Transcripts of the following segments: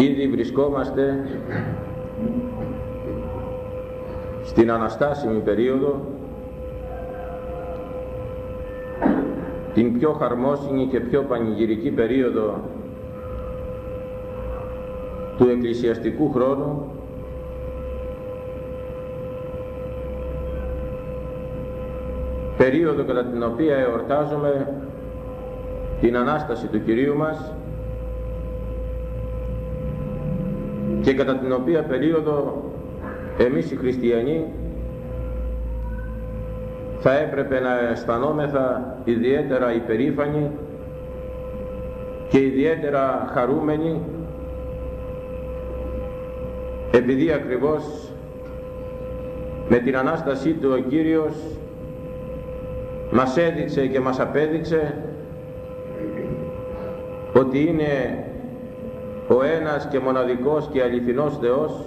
Ήδη βρισκόμαστε στην αναστάσιμη περίοδο την πιο χαρμόσυνη και πιο πανηγυρική περίοδο του εκκλησιαστικού χρόνου περίοδο κατά την οποία εορτάζουμε την Ανάσταση του Κυρίου μας και κατά την οποία περίοδο εμείς οι χριστιανοί θα έπρεπε να αισθανόμεθα ιδιαίτερα υπερήφανοι και ιδιαίτερα χαρούμενοι επειδή ακριβώς με την Ανάστασή Του ο Κύριος μας έδειξε και μας απέδειξε ότι είναι ο ένας και μοναδικός και αληθινός Θεός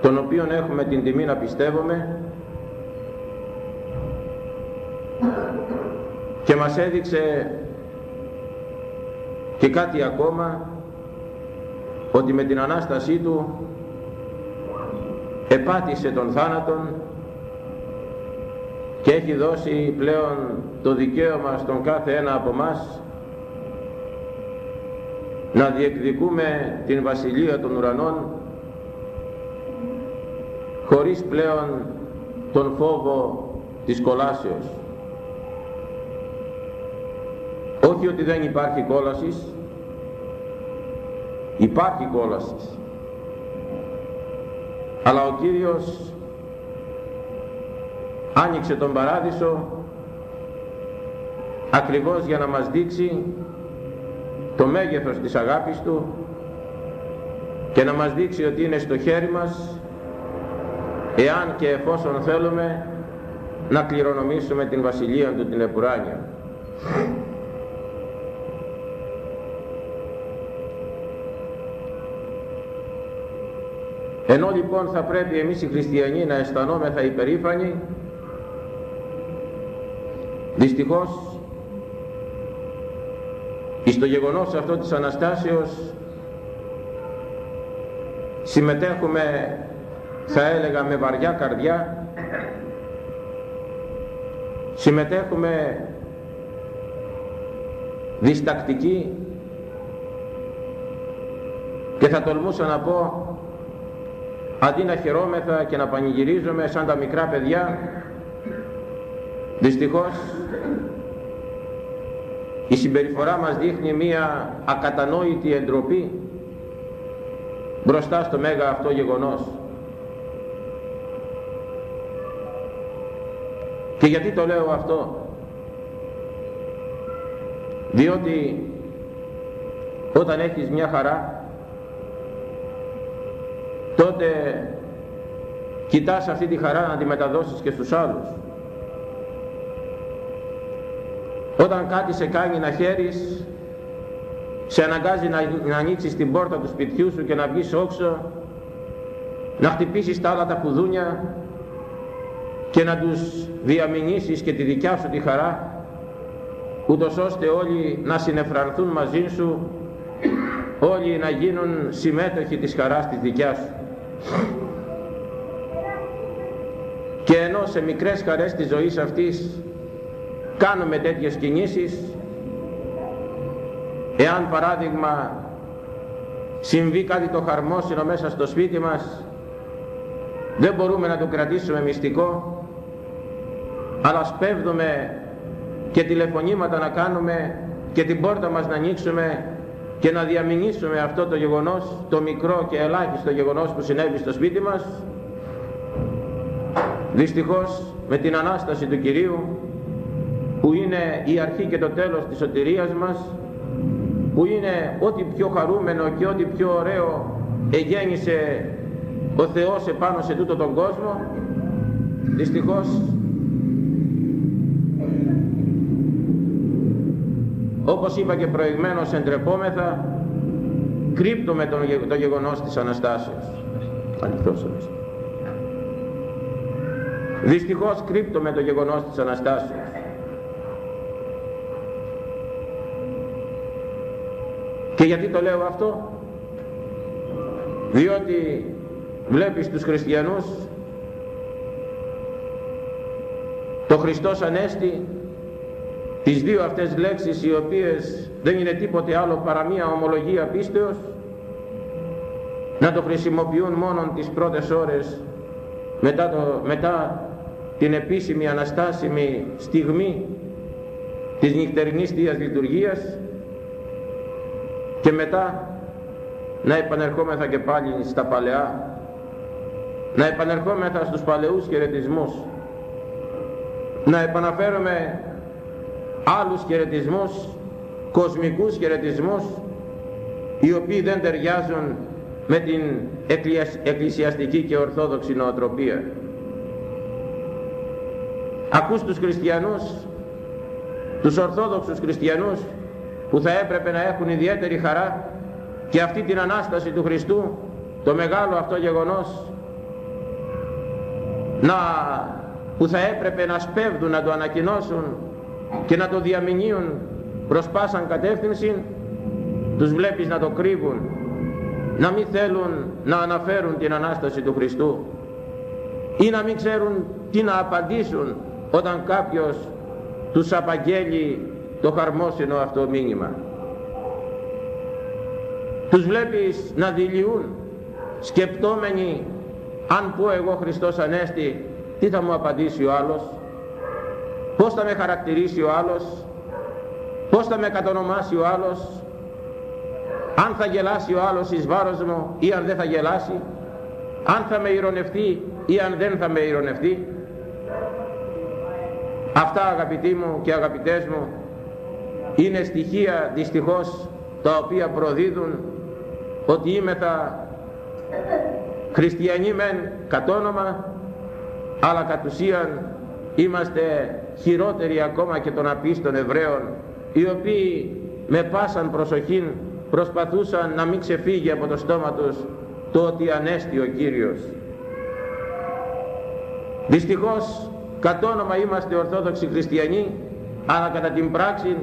τον οποίον έχουμε την τιμή να πιστεύουμε και μας έδειξε και κάτι ακόμα ότι με την Ανάστασή Του επάτησε τον θάνατον και έχει δώσει πλέον το δικαίωμα στον κάθε ένα από μας να διεκδικούμε την Βασιλεία των Ουρανών χωρίς πλέον τον φόβο της κολάσεως. Όχι ότι δεν υπάρχει κόλασης, υπάρχει κόλασης. Αλλά ο Κύριος άνοιξε τον παράδεισο ακριβώς για να μας δείξει το μέγεθος της αγάπης Του και να μας δείξει ότι είναι στο χέρι μας εάν και εφόσον θέλουμε να κληρονομήσουμε την Βασιλεία Του την Επουράνια. Ενώ λοιπόν θα πρέπει εμείς οι χριστιανοί να αισθανόμεθα υπερήφανοι, δυστυχώς στο γεγονός αυτό της Αναστάσεως συμμετέχουμε θα έλεγα με βαριά καρδιά. Συμμετέχουμε διστακτικοί. Και θα τολμούσα να πω αντί να χαιρόμεθα και να πανηγυρίζουμε σαν τα μικρά παιδιά δυστυχώς η συμπεριφορά μας δείχνει μία ακατανόητη εντροπή μπροστά στο μέγα αυτό γεγονός. Και γιατί το λέω αυτό; Διότι όταν έχεις μια χαρά τότε κοιτάς αυτή τη χαρά να τη μεταδώσεις και στους άλλους. Όταν κάτι σε κάνει να χαίρεις, σε αναγκάζει να, να ανοίξεις την πόρτα του σπιτιού σου και να βγεις όξω, να χτυπήσεις τα άλλα τα κουδούνια και να τους διαμηνήσεις και τη δικιά σου τη χαρά, ούτως ώστε όλοι να συνεφρανθούν μαζί σου, όλοι να γίνουν συμμέτοχοι της χαράς της δικιάς σου. Και ενώ σε μικρές χαρές της ζωής αυτής κάνουμε τέτοιες κινήσεις εάν παράδειγμα συμβεί κάτι το χαρμόσυνο μέσα στο σπίτι μας δεν μπορούμε να το κρατήσουμε μυστικό αλλά σπέβδουμε και τηλεφωνήματα να κάνουμε και την πόρτα μας να ανοίξουμε και να διαμηνήσουμε αυτό το γεγονός, το μικρό και ελάχιστο γεγονός που συνέβη στο σπίτι μας. Δυστυχώς με την Ανάσταση του Κυρίου που είναι η αρχή και το τέλος της σωτηρίας μας που είναι ό,τι πιο χαρούμενο και ό,τι πιο ωραίο εγέννησε ο Θεός επάνω σε τούτο τον κόσμο δυστυχώς όπως είπα και προηγμένως εντρεπόμεθα κρύπτουμε το, το γεγονός της Αναστάσεως. Ανοιχτός δυστυχώς κρύπτουμε το γεγονός της Αναστάσεως Και γιατί το λέω αυτό; Διότι βλέπεις τους χριστιανούς το Χριστός Ανέστη τις δύο αυτές λέξεις οι οποίες δεν είναι τίποτε άλλο παρά μία ομολογία πίστεως να το χρησιμοποιούν μόνο τις πρώτες ώρες μετά, το, μετά την επίσημη αναστάσιμη στιγμή της νυχτερινής Θείας Λειτουργίας και μετά να επανερχόμεθα και πάλι στα παλαιά να επανερχόμεθα στους παλαιούς χαιρετισμούς να επαναφέρουμε άλλους χαιρετισμούς κοσμικούς χαιρετισμούς οι οποίοι δεν ταιριάζουν με την εκκλησιαστική και ορθόδοξη νοοτροπία. Ακούς τους χριστιανούς τους ορθόδοξους χριστιανούς που θα έπρεπε να έχουν ιδιαίτερη χαρά και αυτή την Ανάσταση του Χριστού το μεγάλο αυτό γεγονός να, που θα έπρεπε να σπέβδουν να το ανακοινώσουν και να το διαμηνύουν προς πάσαν κατεύθυνση τους βλέπεις να το κρύβουν να μην θέλουν να αναφέρουν την Ανάσταση του Χριστού ή να μην ξέρουν τι να απαντήσουν όταν κάποιος τους απαγγέλει το χαρμόσυνο αυτό μήνυμα. Τους βλέπεις να δηλιούν σκεπτόμενοι αν πω εγώ Χριστός Ανέστη τι θα μου απαντήσει ο άλλος; Πως θα με χαρακτηρίσει ο άλλος; Πως θα με κατονομάσει ο άλλος; Αν θα γελάσει ο άλλος εις βάρος μου ή αν δεν θα γελάσει; Αν θα με ηρωνευτεί ή αν δεν θα με ηρωνευτεί; Αυτά αγαπητοί μου και αγαπητές μου είναι στοιχεία δυστυχώς τα οποία προδίδουν ότι είμεθα χριστιανοί μεν κατ' όνομα αλλά κατ' ουσίαν είμαστε χειρότεροι ακόμα και των απίστων Εβραίων οι οποίοι με πάσαν προσοχήν προσπαθούσαν να μην ξεφύγει από το στόμα τους το ότι ανέστη ο Κύριος. Δυστυχώς κατ' όνομα είμαστε Ορθόδοξοι Χριστιανοί αλλά κατά την πράξη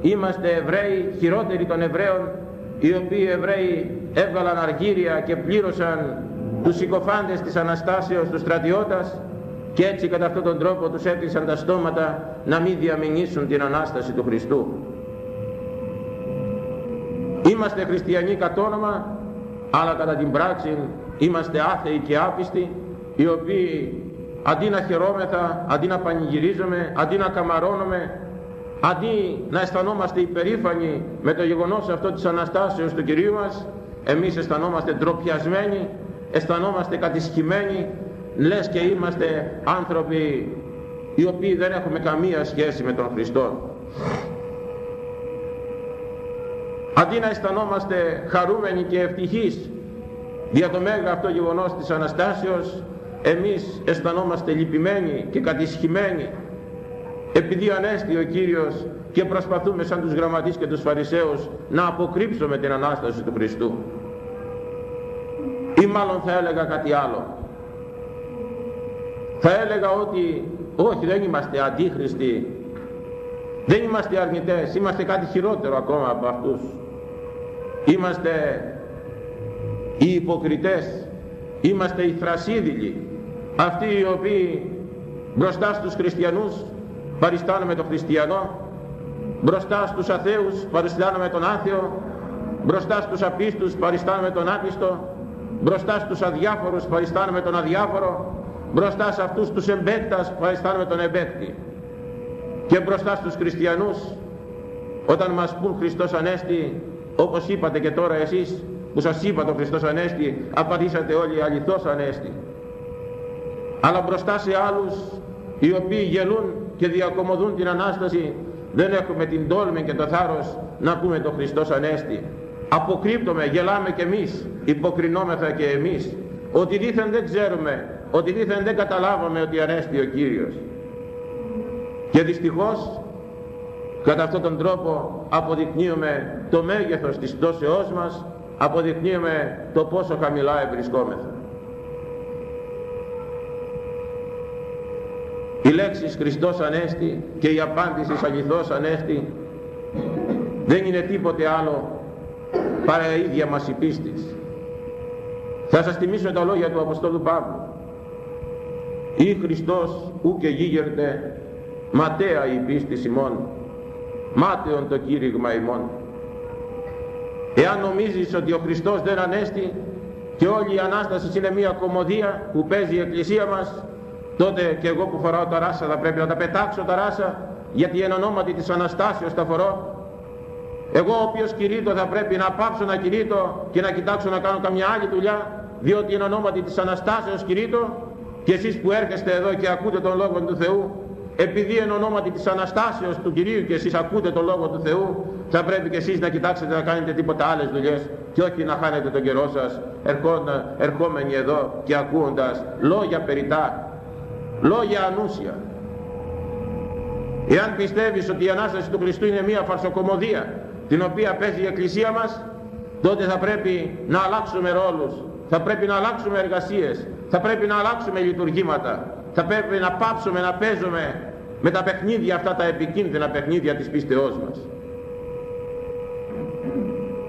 είμαστε Εβραίοι χειρότεροι των Εβραίων οι οποίοι Εβραίοι έβγαλαν αργύρια και πλήρωσαν τους συκοφάντες της Αναστάσεως τους στρατιώτας και έτσι κατά αυτόν τον τρόπο τους έκλεισαν τα στόματα να μην διαμηνήσουν την Ανάσταση του Χριστού. Είμαστε χριστιανοί κατ' όνομα, αλλά κατά την πράξη είμαστε άθεοι και άπιστοι, οι οποίοι αντί να χαιρόμεθα, αντί να πανηγυρίζουμε, αντί να καμαρώνουμε, αντί να αισθανόμαστε υπερήφανοι με το γεγονός αυτό της Αναστάσεως του Κυρίου μας, εμείς αισθανόμαστε ντροπιασμένοι, αισθανόμαστε κατησχημένοι, λες και είμαστε άνθρωποι οι οποίοι δεν έχουμε καμία σχέση με τον Χριστό. Αντί να αισθανόμαστε χαρούμενοι και ευτυχείς δια το μέγα αυτό γεγονός της Αναστάσεως, εμείς αισθανόμαστε λυπημένοι και κατησχημένοι επειδή ανέστη ο Κύριος και προσπαθούμε σαν τους γραμματείς και τους φαρισαίους να αποκρύψουμε την Ανάσταση του Χριστού ή μάλλον θα έλεγα κάτι άλλο. Θα έλεγα ότι όχι δεν είμαστε αντίχριστοι δεν είμαστε αρνητές είμαστε κάτι χειρότερο ακόμα από αυτούς. Είμαστε οι υποκριτές είμαστε οι θρασίδηλοι αυτοί οι οποίοι μπροστά στους χριστιανούς παριστάνουμε τον χριστιανό μπροστά στους αθέους παριστάνουμε τον άθεο μπροστά στους απίστους παριστάνουμε τον άπιστο μπροστά στους αδιάφορους παριστάνουμε τον αδιάφορο μπροστά σε αυτούς τους εμπέκτας παριστάνουμε τον εμπέκτη. Και μπροστά στους χριστιανούς όταν μας πούν Χριστός Ανέστη όπως είπατε και τώρα εσείς που σας είπα το Χριστός Ανέστη απαντήσατε όλοι αληθώς Ανέστη. Αλλά μπροστά σε άλλους οι οποίοι γελούν και διακομωδούν την Ανάσταση δεν έχουμε την τόλμη και το θάρρος να πούμε το Χριστός Ανέστη αποκρύπτουμε, γελάμε και εμείς υποκρινόμεθα και εμείς. Ότι δήθεν δεν ξέρουμε ότι δήθεν δεν καταλάβαμε ότι Ανέστη ο Κύριος. Και δυστυχώς κατά αυτόν τον τρόπο αποδεικνύουμε το μέγεθος της δόσεώς μας αποδεικνύουμε το πόσο χαμηλά ευρισκόμεθα η λέξης Χριστός Ανέστη και η απάντηση αληθώς Ανέστη δεν είναι τίποτε άλλο παρά η ίδια μας η πίστη. Θα σας θυμίσω τα λόγια του Αποστόλου Παύλου. Ή Χριστός ου και γίγερτε ματέα η πίστη ημών, μάταιον το κήρυγμα ημών. Εάν νομίζεις ότι ο Χριστός δεν ανέστη και όλη η Ανάσταση είναι μια κομμωδία που παίζει η Εκκλησία μας, τότε και εγώ που φοράω τα ράσα θα πρέπει να τα πετάξω τα ράσα, γιατί εν ονόματι της Αναστάσεως τα φορώ. Εγώ ο οποίος κηρύττω θα πρέπει να πάψω να κηρύττω και να κοιτάξω να κάνω καμιά άλλη δουλειά, διότι εν ονόματι της Αναστάσεως κηρύττω και εσείς που έρχεστε εδώ και ακούτε τον Λόγο του Θεού, επειδή εν ονόματι της Αναστάσεως του Κυρίου και εσείς ακούτε τον Λόγο του Θεού, θα πρέπει και εσείς να κοιτάξετε να κάνετε τίποτα άλλες δουλειές και όχι να χάνετε τον καιρό σας ερχόμενοι εδώ και ακούοντας λόγια περιτά, λόγια ανούσια. Εάν πιστεύεις ότι η Ανάσταση του Χριστού είναι μια φαρσοκομωδία την οποία παίζει η Εκκλησία μας, τότε θα πρέπει να αλλάξουμε ρόλους, θα πρέπει να αλλάξουμε εργασίες, θα πρέπει να αλλάξουμε λειτουργήματα, θα πρέπει να πάψουμε να παίζουμε με τα παιχνίδια αυτά τα επικίνδυνα παιχνίδια της πίστεώς μας.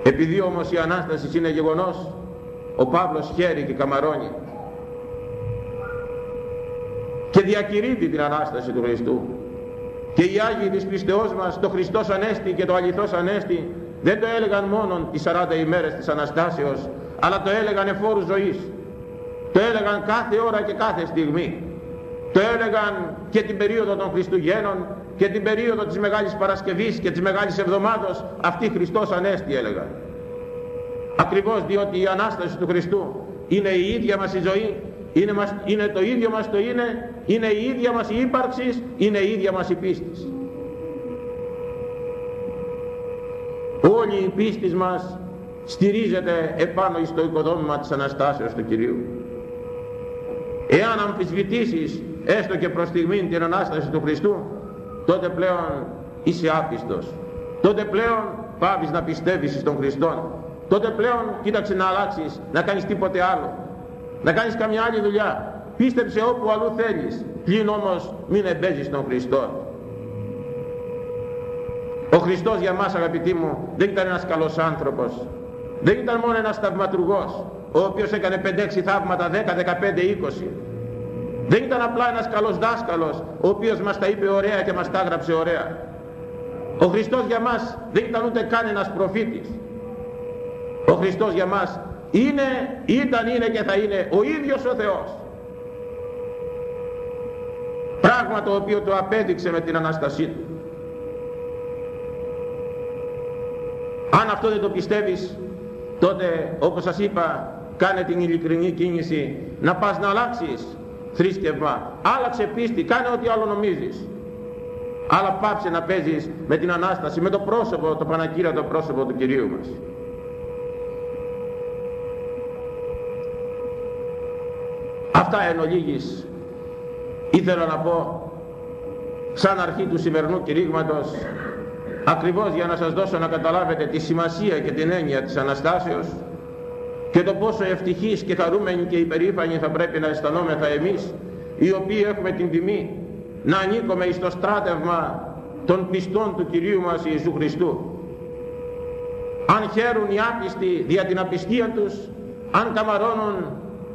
Επειδή όμως η Ανάσταση είναι γεγονός, ο Παύλος χαίρει και καμαρώνει και διακηρύττει την Ανάσταση του Χριστού. Και οι Άγιοι της πίστεώς μας, το Χριστός Ανέστη και το αληθώς Ανέστη, δεν το έλεγαν μόνο τις 40 ημέρες της Αναστάσεως, αλλά το έλεγαν εφόρου ζωής. Το έλεγαν κάθε ώρα και κάθε στιγμή. Το έλεγαν και την περίοδο των Χριστουγέννων και την περίοδο της Μεγάλης Παρασκευής και της Μεγάλης Εβδομάδος αυτή Χριστός Ανέστη έλεγαν. Ακριβώς διότι η Ανάσταση του Χριστού είναι η ίδια μας η ζωή, είναι, μας, είναι το ίδιο μας το είναι, είναι η ίδια μας η ύπαρξης, είναι η ίδια μας η πίστης. Όλη η πίστη μας στηρίζεται επάνω στο οικοδόμημα της Αναστάσεως του Κυρίου. Εάν αμφισβητήσεις έστω και προς στιγμήν την Ανάσταση του Χριστού, τότε πλέον είσαι άπιστος. Τότε πλέον πάβεις να πιστεύεις στον Χριστό. Τότε πλέον κοίταξε να αλλάξεις, να κάνεις τίποτε άλλο. Να κάνεις καμιά άλλη δουλειά. Πίστεψε όπου αλλού θέλεις. Πλην όμως μην εμπέζεις τον Χριστό. Ο Χριστός για μας αγαπητοί μου δεν ήταν ένας καλός άνθρωπος. Δεν ήταν μόνο ένας θαυματουργός ο οποίος έκανε 5-6 θαύματα 10, 15, 20. Δεν ήταν απλά ένας καλός δάσκαλος ο οποίος μας τα είπε ωραία και μας τα έγραψε ωραία. Ο Χριστός για μας δεν ήταν ούτε καν ένας προφήτης. Ο Χριστός για μας είναι, ήταν, είναι και θα είναι ο ίδιος ο Θεός. Πράγμα το οποίο το απέδειξε με την Ανάστασή Του. Αν αυτό δεν το πιστεύεις, τότε όπως σας είπα, κάνε την ειλικρινή κίνηση να πας να αλλάξεις θρήσκευμα άλλαξε πίστη κάνε ό,τι άλλο νομίζεις αλλά πάψε να παίζεις με την Ανάσταση με το πρόσωπο, το πανακύρατο πρόσωπο του Κυρίου μας αυτά εν ολίγης ήθελα να πω σαν αρχή του σημερινού κηρύγματος ακριβώς για να σας δώσω να καταλάβετε τη σημασία και την έννοια της Αναστάσεως και το πόσο ευτυχείς και χαρούμενοι και υπερήφανοι θα πρέπει να αισθανόμεθα εμείς οι οποίοι έχουμε την τιμή να ανήκουμε στο στράτευμα των πιστών του Κυρίου μας Ιησού Χριστού. Αν χαίρουν οι άπιστοι δια την απιστία τους, αν καμαρώνουν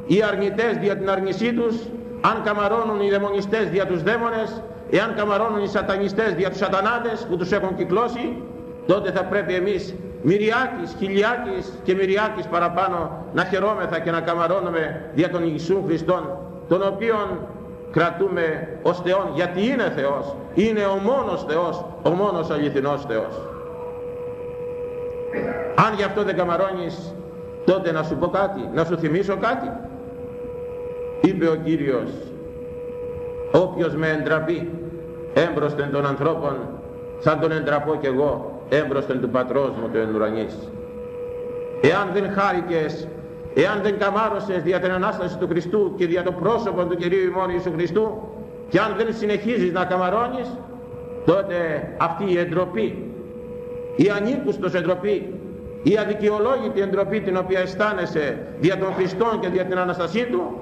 οι αρνητές δια την αρνησή τους, αν καμαρώνουν οι δαιμονιστές δια τους δαίμονες, εάν καμαρώνουν οι σατανιστές δια τους σατανάδες που τους έχουν κυκλώσει, τότε θα πρέπει εμείς μυριάκης, χιλιάκης και μυριάκης παραπάνω να χαιρόμεθα και να καμαρώνουμε δια τον Ιησού Χριστόν τον οποίον κρατούμε ως Θεόν γιατί είναι Θεός είναι ο μόνος Θεός ο μόνος αληθινός Θεός. Αν γι' αυτό δεν καμαρώνεις τότε να σου πω κάτι να σου θυμίσω κάτι είπε ο Κύριος όποιος με εντραπεί έμπροσθεν των ανθρώπων θα τον εντραπώ κι εγώ έμπροσθεν του πατρός μου του εν ουρανής. Εάν δεν χάρηκες, εάν δεν καμάρωσες δια την Ανάσταση του Χριστού και δια το πρόσωπο του Κυρίου ημών Ιησού Χριστού και αν δεν συνεχίζεις να καμαρώνεις, τότε αυτή η εντροπή, η ανήκουστος εντροπή, η αδικαιολόγητη εντροπή την οποία αισθάνεσαι δια των Χριστών και δια την Αναστασή Του,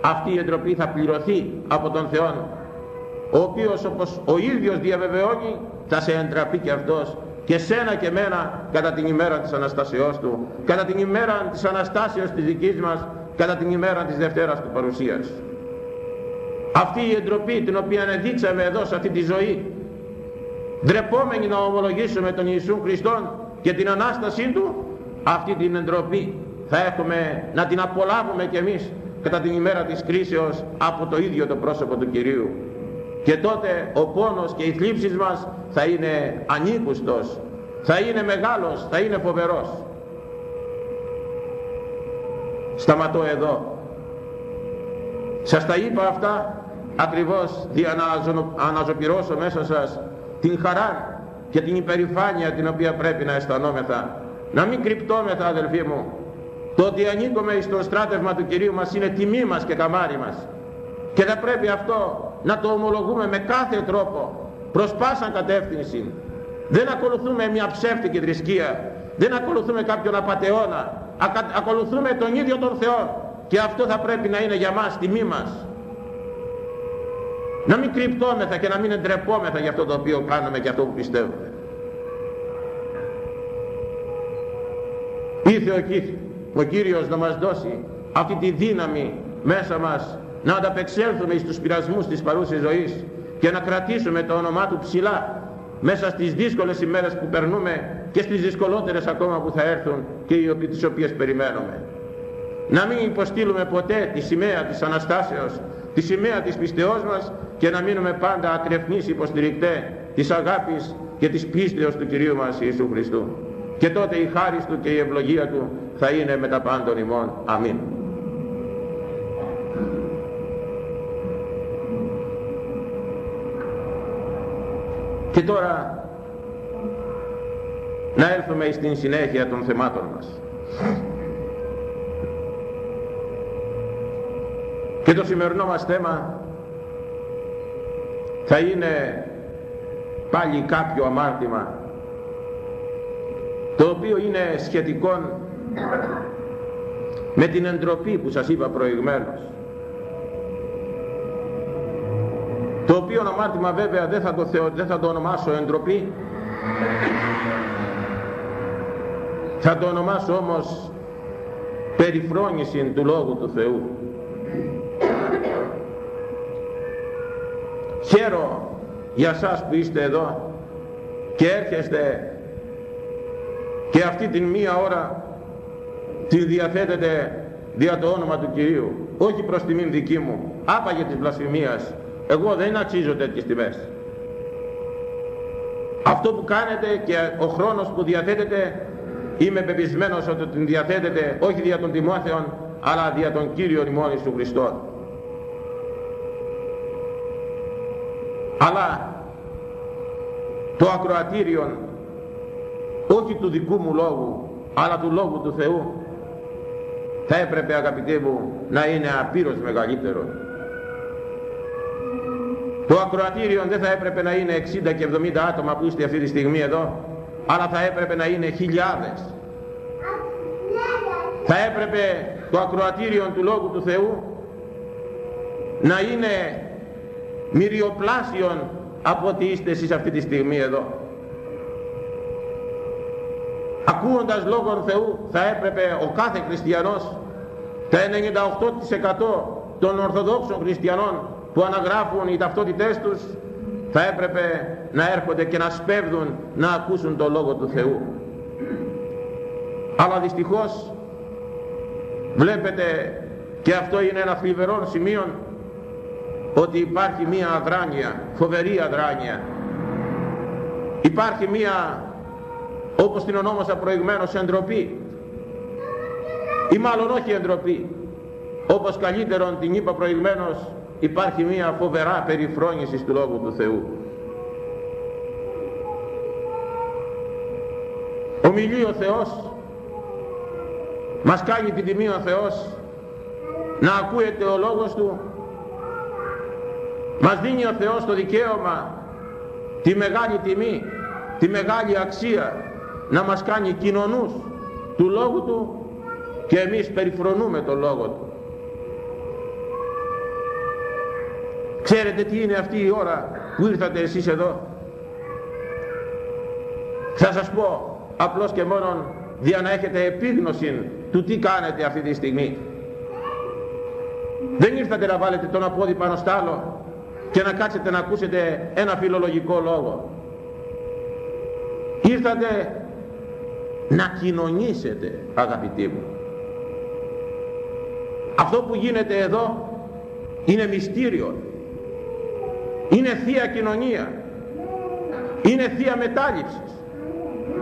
αυτή η εντροπή θα πληρωθεί από τον Θεό, ο οποίος όπως ο ίδιος διαβεβαιώνει θα σε εντραπεί και αυτός και σένα και μένα κατά την ημέρα της Αναστασεώς Του, κατά την ημέρα της Αναστάσεως της δικής μας, κατά την ημέρα της Δευτέρας του Παρουσίας. Αυτή η εντροπή την οποία δείξαμε εδώ σε αυτή τη ζωή, ντρεπόμενοι να ομολογήσουμε τον Ιησού Χριστόν και την Ανάστασή Του, αυτή την εντροπή θα έχουμε να την απολάβουμε κι εμείς κατά την ημέρα της κρίσεως από το ίδιο το πρόσωπο του Κυρίου. Και τότε ο πόνος και οι θλίψεις μας θα είναι ανήκουστος θα είναι μεγάλος, θα είναι φοβερός. Σταματώ εδώ. Σας τα είπα αυτά ακριβώς για να αναζωπυρώσω μέσα σας την χαρά και την υπερηφάνεια την οποία πρέπει να αισθανόμεθα. Να μην κρυπτόμεθα αδελφοί μου το ότι ανήκουμε στο στράτευμα του Κυρίου μας είναι τιμή μας και καμάρι μας. Και θα πρέπει αυτό να το ομολογούμε με κάθε τρόπο, προς πάσαν κατεύθυνση. Δεν ακολουθούμε μια ψεύτικη θρησκεία, δεν ακολουθούμε κάποιον απατεώνα, ακολουθούμε τον ίδιο τον Θεό. Και αυτό θα πρέπει να είναι για μας τιμή μας. Να μην κρυπτόμεθα και να μην εντρεπόμεθα για αυτό το οποίο κάνουμε και αυτό που πιστεύουμε. Ήρθε ο ο Κύριος να μας δώσει αυτή τη δύναμη μέσα μας να ανταπεξέλθουμε στους πειρασμούς της παρούσης ζωής και να κρατήσουμε το όνομά Του ψηλά μέσα στις δύσκολες ημέρες που περνούμε και στις δυσκολότερες ακόμα που θα έρθουν και τις οποίες περιμένουμε. Να μην υποστήλουμε ποτέ τη σημαία της Αναστάσεως, τη σημαία της πιστεώς μας και να μείνουμε πάντα ακρεφνείς υποστηρικτέ της αγάπης και της πίστεως του Κυρίου μας Ιησού Χριστού. Και τότε η χάρη Του και η ευλογία Του θα είναι με τα πάντων ημών. Αμήν. Και τώρα να έρθουμε στην συνέχεια των θεμάτων μας. Και το σημερινό μας θέμα θα είναι πάλι κάποιο αμάρτημα το οποίο είναι σχετικό με την εντροπή που σας είπα προηγουμένως. Το οποίο ονομάτιμα βέβαια δεν θα το, θεω, δεν θα το ονομάσω εντροπή. Θα το ονομάσω όμως περιφρόνηση του Λόγου του Θεού. Χαίρο για σας που είστε εδώ και έρχεστε και αυτή την μία ώρα τη διαθέτεται δια το όνομα του Κυρίου όχι προς τιμήν δική μου άπαγε της βλασφημίας. Εγώ δεν αξίζω τέτοιες τιμές. Αυτό που κάνετε και ο χρόνος που διαθέτετε είμαι πεπισμένος ότι την διαθέτετε όχι δια των Τιμόθεων αλλά δια τον Κύριο ημών Ιησού Χριστό αλλά το ακροατήριο όχι του δικού μου λόγου αλλά του λόγου του Θεού. Θα έπρεπε αγαπητοί μου να είναι απείρως μεγαλύτερο. Το ακροατήριο δεν θα έπρεπε να είναι 60 και 70 άτομα που είστε αυτή τη στιγμή εδώ αλλά θα έπρεπε να είναι χιλιάδες. Θα έπρεπε το ακροατήριο του Λόγου του Θεού να είναι μυριοπλάσιον από ό,τι είστε εσείς αυτή τη στιγμή εδώ ακούοντας Λόγον Θεού θα έπρεπε ο κάθε χριστιανός τα 98% των Ορθοδόξων χριστιανών που αναγράφουν οι ταυτότητές τους θα έπρεπε να έρχονται και να σπέβδουν να ακούσουν το Λόγο του Θεού. Αλλά δυστυχώς βλέπετε και αυτό είναι ένα θλιβερό σημείο ότι υπάρχει μία αδράνεια, φοβερή αδράνεια. Υπάρχει μία όπως την ονόμασα προηγουμένως εντροπή. Ή μάλλον όχι εντροπή. Όπως καλύτερον την είπα προηγουμένως υπάρχει μια φοβερά περιφρόνησης του Λόγου του Θεού. Ομιλεί ο Θεός. Μας κάνει την τιμή ο Θεός. Να ακούεται ο Λόγος Του. Μας δίνει ο Θεός το δικαίωμα τη μεγάλη τιμή τη μεγάλη αξία να μας κάνει κοινωνούς του Λόγου Του και εμείς περιφρονούμε τον Λόγο Του. Ξέρετε τι είναι αυτή η ώρα που ήρθατε εσείς εδώ; Θα σας πω απλώς και μόνο για να έχετε επίγνωση του τι κάνετε αυτή τη στιγμή. Δεν ήρθατε να βάλετε τον απόδι πάνω στ' άλλο και να κάτσετε να ακούσετε ένα φιλολογικό λόγο. Ήρθατε να κοινωνήσετε αγαπητοί μου. Αυτό που γίνεται εδώ είναι μυστήριο. Είναι θεία κοινωνία. Είναι θεία μετάληψη.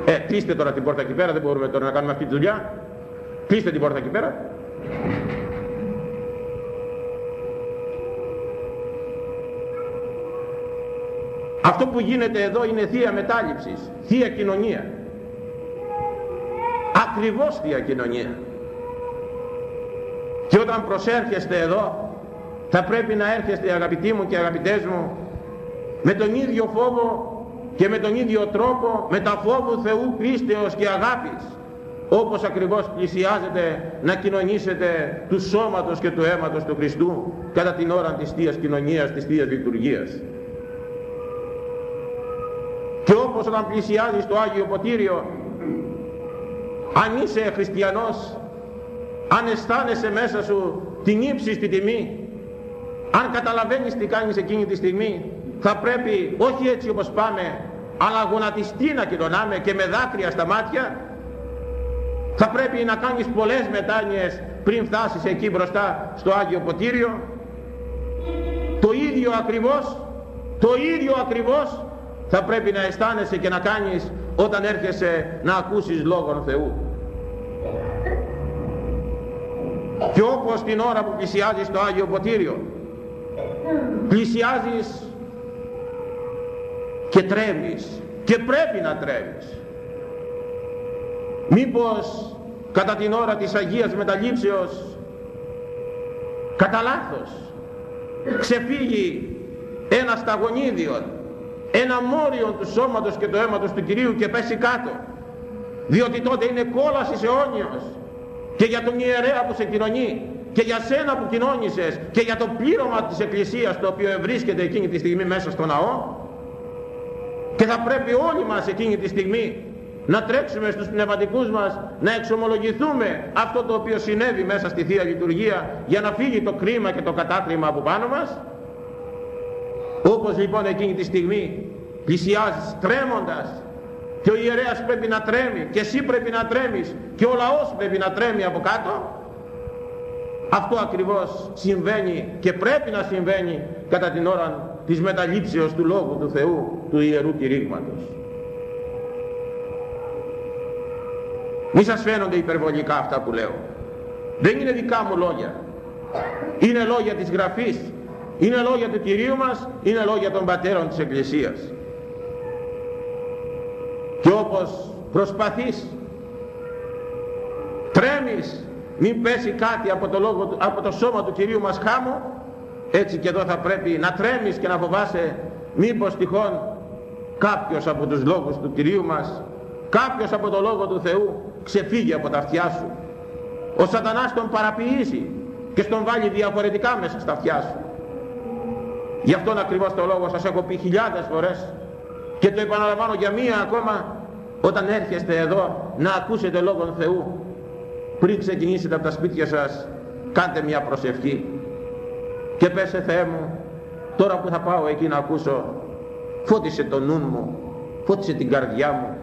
Ε, κλείστε τώρα την πόρτα εκεί πέρα, δεν μπορούμε τώρα να κάνουμε αυτή τη δουλειά. Κλείστε την πόρτα εκεί πέρα. Αυτό που γίνεται εδώ είναι θεία μετάληψη, θεία κοινωνία. Ακριβώς θεία κοινωνία. Και όταν προσέρχεστε εδώ, θα πρέπει να έρχεστε αγαπητοί μου και αγαπητές μου, με τον ίδιο φόβο και με τον ίδιο τρόπο με τα φόβου Θεού πίστεως και αγάπης όπως ακριβώς πλησιάζετε να κοινωνήσετε του σώματος και του αίματος του Χριστού κατά την ώρα της Θείας Κοινωνίας, της Θείας Λειτουργίας. Και όπως όταν πλησιάζεις το Άγιο Ποτήριο, αν είσαι χριστιανός, αν αισθάνεσαι μέσα σου την ύψιστη τιμή, αν καταλαβαίνεις τι κάνεις εκείνη τη στιγμή, θα πρέπει όχι έτσι όπως πάμε αλλά γονατιστή να κοινωνάμε και με δάκρυα στα μάτια θα πρέπει να κάνεις πολλές μετάνοιες πριν φτάσεις εκεί μπροστά στο Άγιο Ποτήριο. Το ίδιο ακριβώς το ίδιο ακριβώς θα πρέπει να αισθάνεσαι και να κάνεις όταν έρχεσαι να ακούσεις Λόγον Θεού και όπως την ώρα που πλησιάζεις το Άγιο Ποτήριο πλησιάζεις και τρέμεις και πρέπει να τρέμεις. Μήπως κατά την ώρα της Αγίας Μεταλήψεως κατά λάθος ξεφύγει ένα σταγονίδιο ένα μόριο του σώματος και του αίματος του Κυρίου και πέσει κάτω διότι τότε είναι κόλαση αιώνιος και για τον ιερέα που σε κοινωνεί και για σένα που κοινώνησες και για το πλήρωμα της Εκκλησίας το οποίο βρίσκεται εκείνη τη στιγμή μέσα στο ναό. Και θα πρέπει όλοι μας εκείνη τη στιγμή να τρέξουμε στους πνευματικούς μας να εξομολογηθούμε αυτό το οποίο συνέβη μέσα στη Θεία Λειτουργία για να φύγει το κρίμα και το κατάκριμα από πάνω μας. Όπως λοιπόν εκείνη τη στιγμή πλησιάζεις τρέμοντας και ο ιερέας πρέπει να τρέμει και εσύ πρέπει να τρέμεις και ο λαός πρέπει να τρέμει από κάτω αυτό ακριβώς συμβαίνει και πρέπει να συμβαίνει κατά την ώρα της μεταλήψεως του Λόγου του Θεού του Ιερού Κηρύγματος. Μη σας φαίνονται υπερβολικά αυτά που λέω. Δεν είναι δικά μου λόγια. Είναι λόγια της Γραφής. Είναι λόγια του Κυρίου μας. Είναι λόγια των πατέρων της Εκκλησίας. Και όπως προσπαθείς. Τρέμεις μην πέσει κάτι από το, λόγο, από το σώμα του Κυρίου μας χάμω. Έτσι και εδώ θα πρέπει να τρέμεις και να φοβάσαι μήπως τυχόν κάποιος από τους λόγους του Κυρίου μας κάποιος από το Λόγο του Θεού ξεφύγει από τα αυτιά σου. Ο σατανάς τον παραποιήσει και στον βάλει διαφορετικά μέσα στα αυτιά σου. Γι' αυτόν ακριβώς το λόγο σας έχω πει χιλιάδες φορές και το επαναλαμβάνω για μία ακόμα όταν έρχεστε εδώ να ακούσετε Λόγον Θεού πριν ξεκινήσετε από τα σπίτια σας κάντε μια προσευχή και πέσε Θεέ μου τώρα που θα πάω εκεί να ακούσω φώτισε το νου μου φώτισε την καρδιά μου.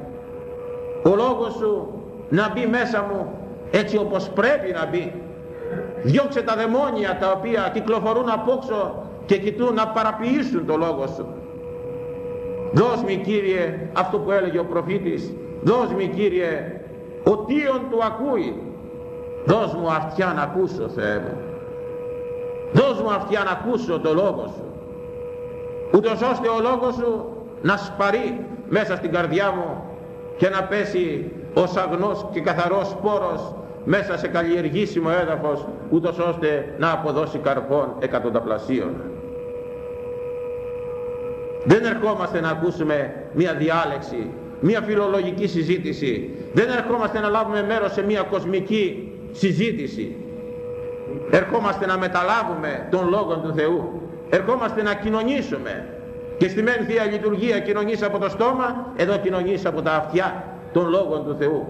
Ο λόγος σου να μπει μέσα μου έτσι όπως πρέπει να μπει. Διώξε τα δαιμόνια τα οποία κυκλοφορούν απόξω και κοιτούν να παραποιήσουν το λόγο σου δώσ' μου Κύριε αυτό που έλεγε ο προφήτης. Δώσ' μου Κύριε ο τίον του ακούει. Δώσ' μου αυτιά να ακούσω Θεέ μου. Δώσ' μου αυτιά να ακούσω το λόγο σου. Ούτως ώστε ο λόγος σου να σπαρεί μέσα στην καρδιά μου και να πέσει ως αγνός και καθαρός σπόρος μέσα σε καλλιεργήσιμο έδαφος ούτως ώστε να αποδώσει καρπών εκατονταπλασίων δεν ερχόμαστε να ακούσουμε μια διάλεξη μια φιλολογική συζήτηση. Δεν ερχόμαστε να λάβουμε μέρος σε μια κοσμική συζήτηση. Ερχόμαστε να μεταλάβουμε τον Λόγο του Θεού. Ερχόμαστε να κοινωνήσουμε. Και στη μεν Θεία Λειτουργία κοινωνείς από το στόμα εδώ κοινωνείς από τα αυτιά των λόγων του Θεού.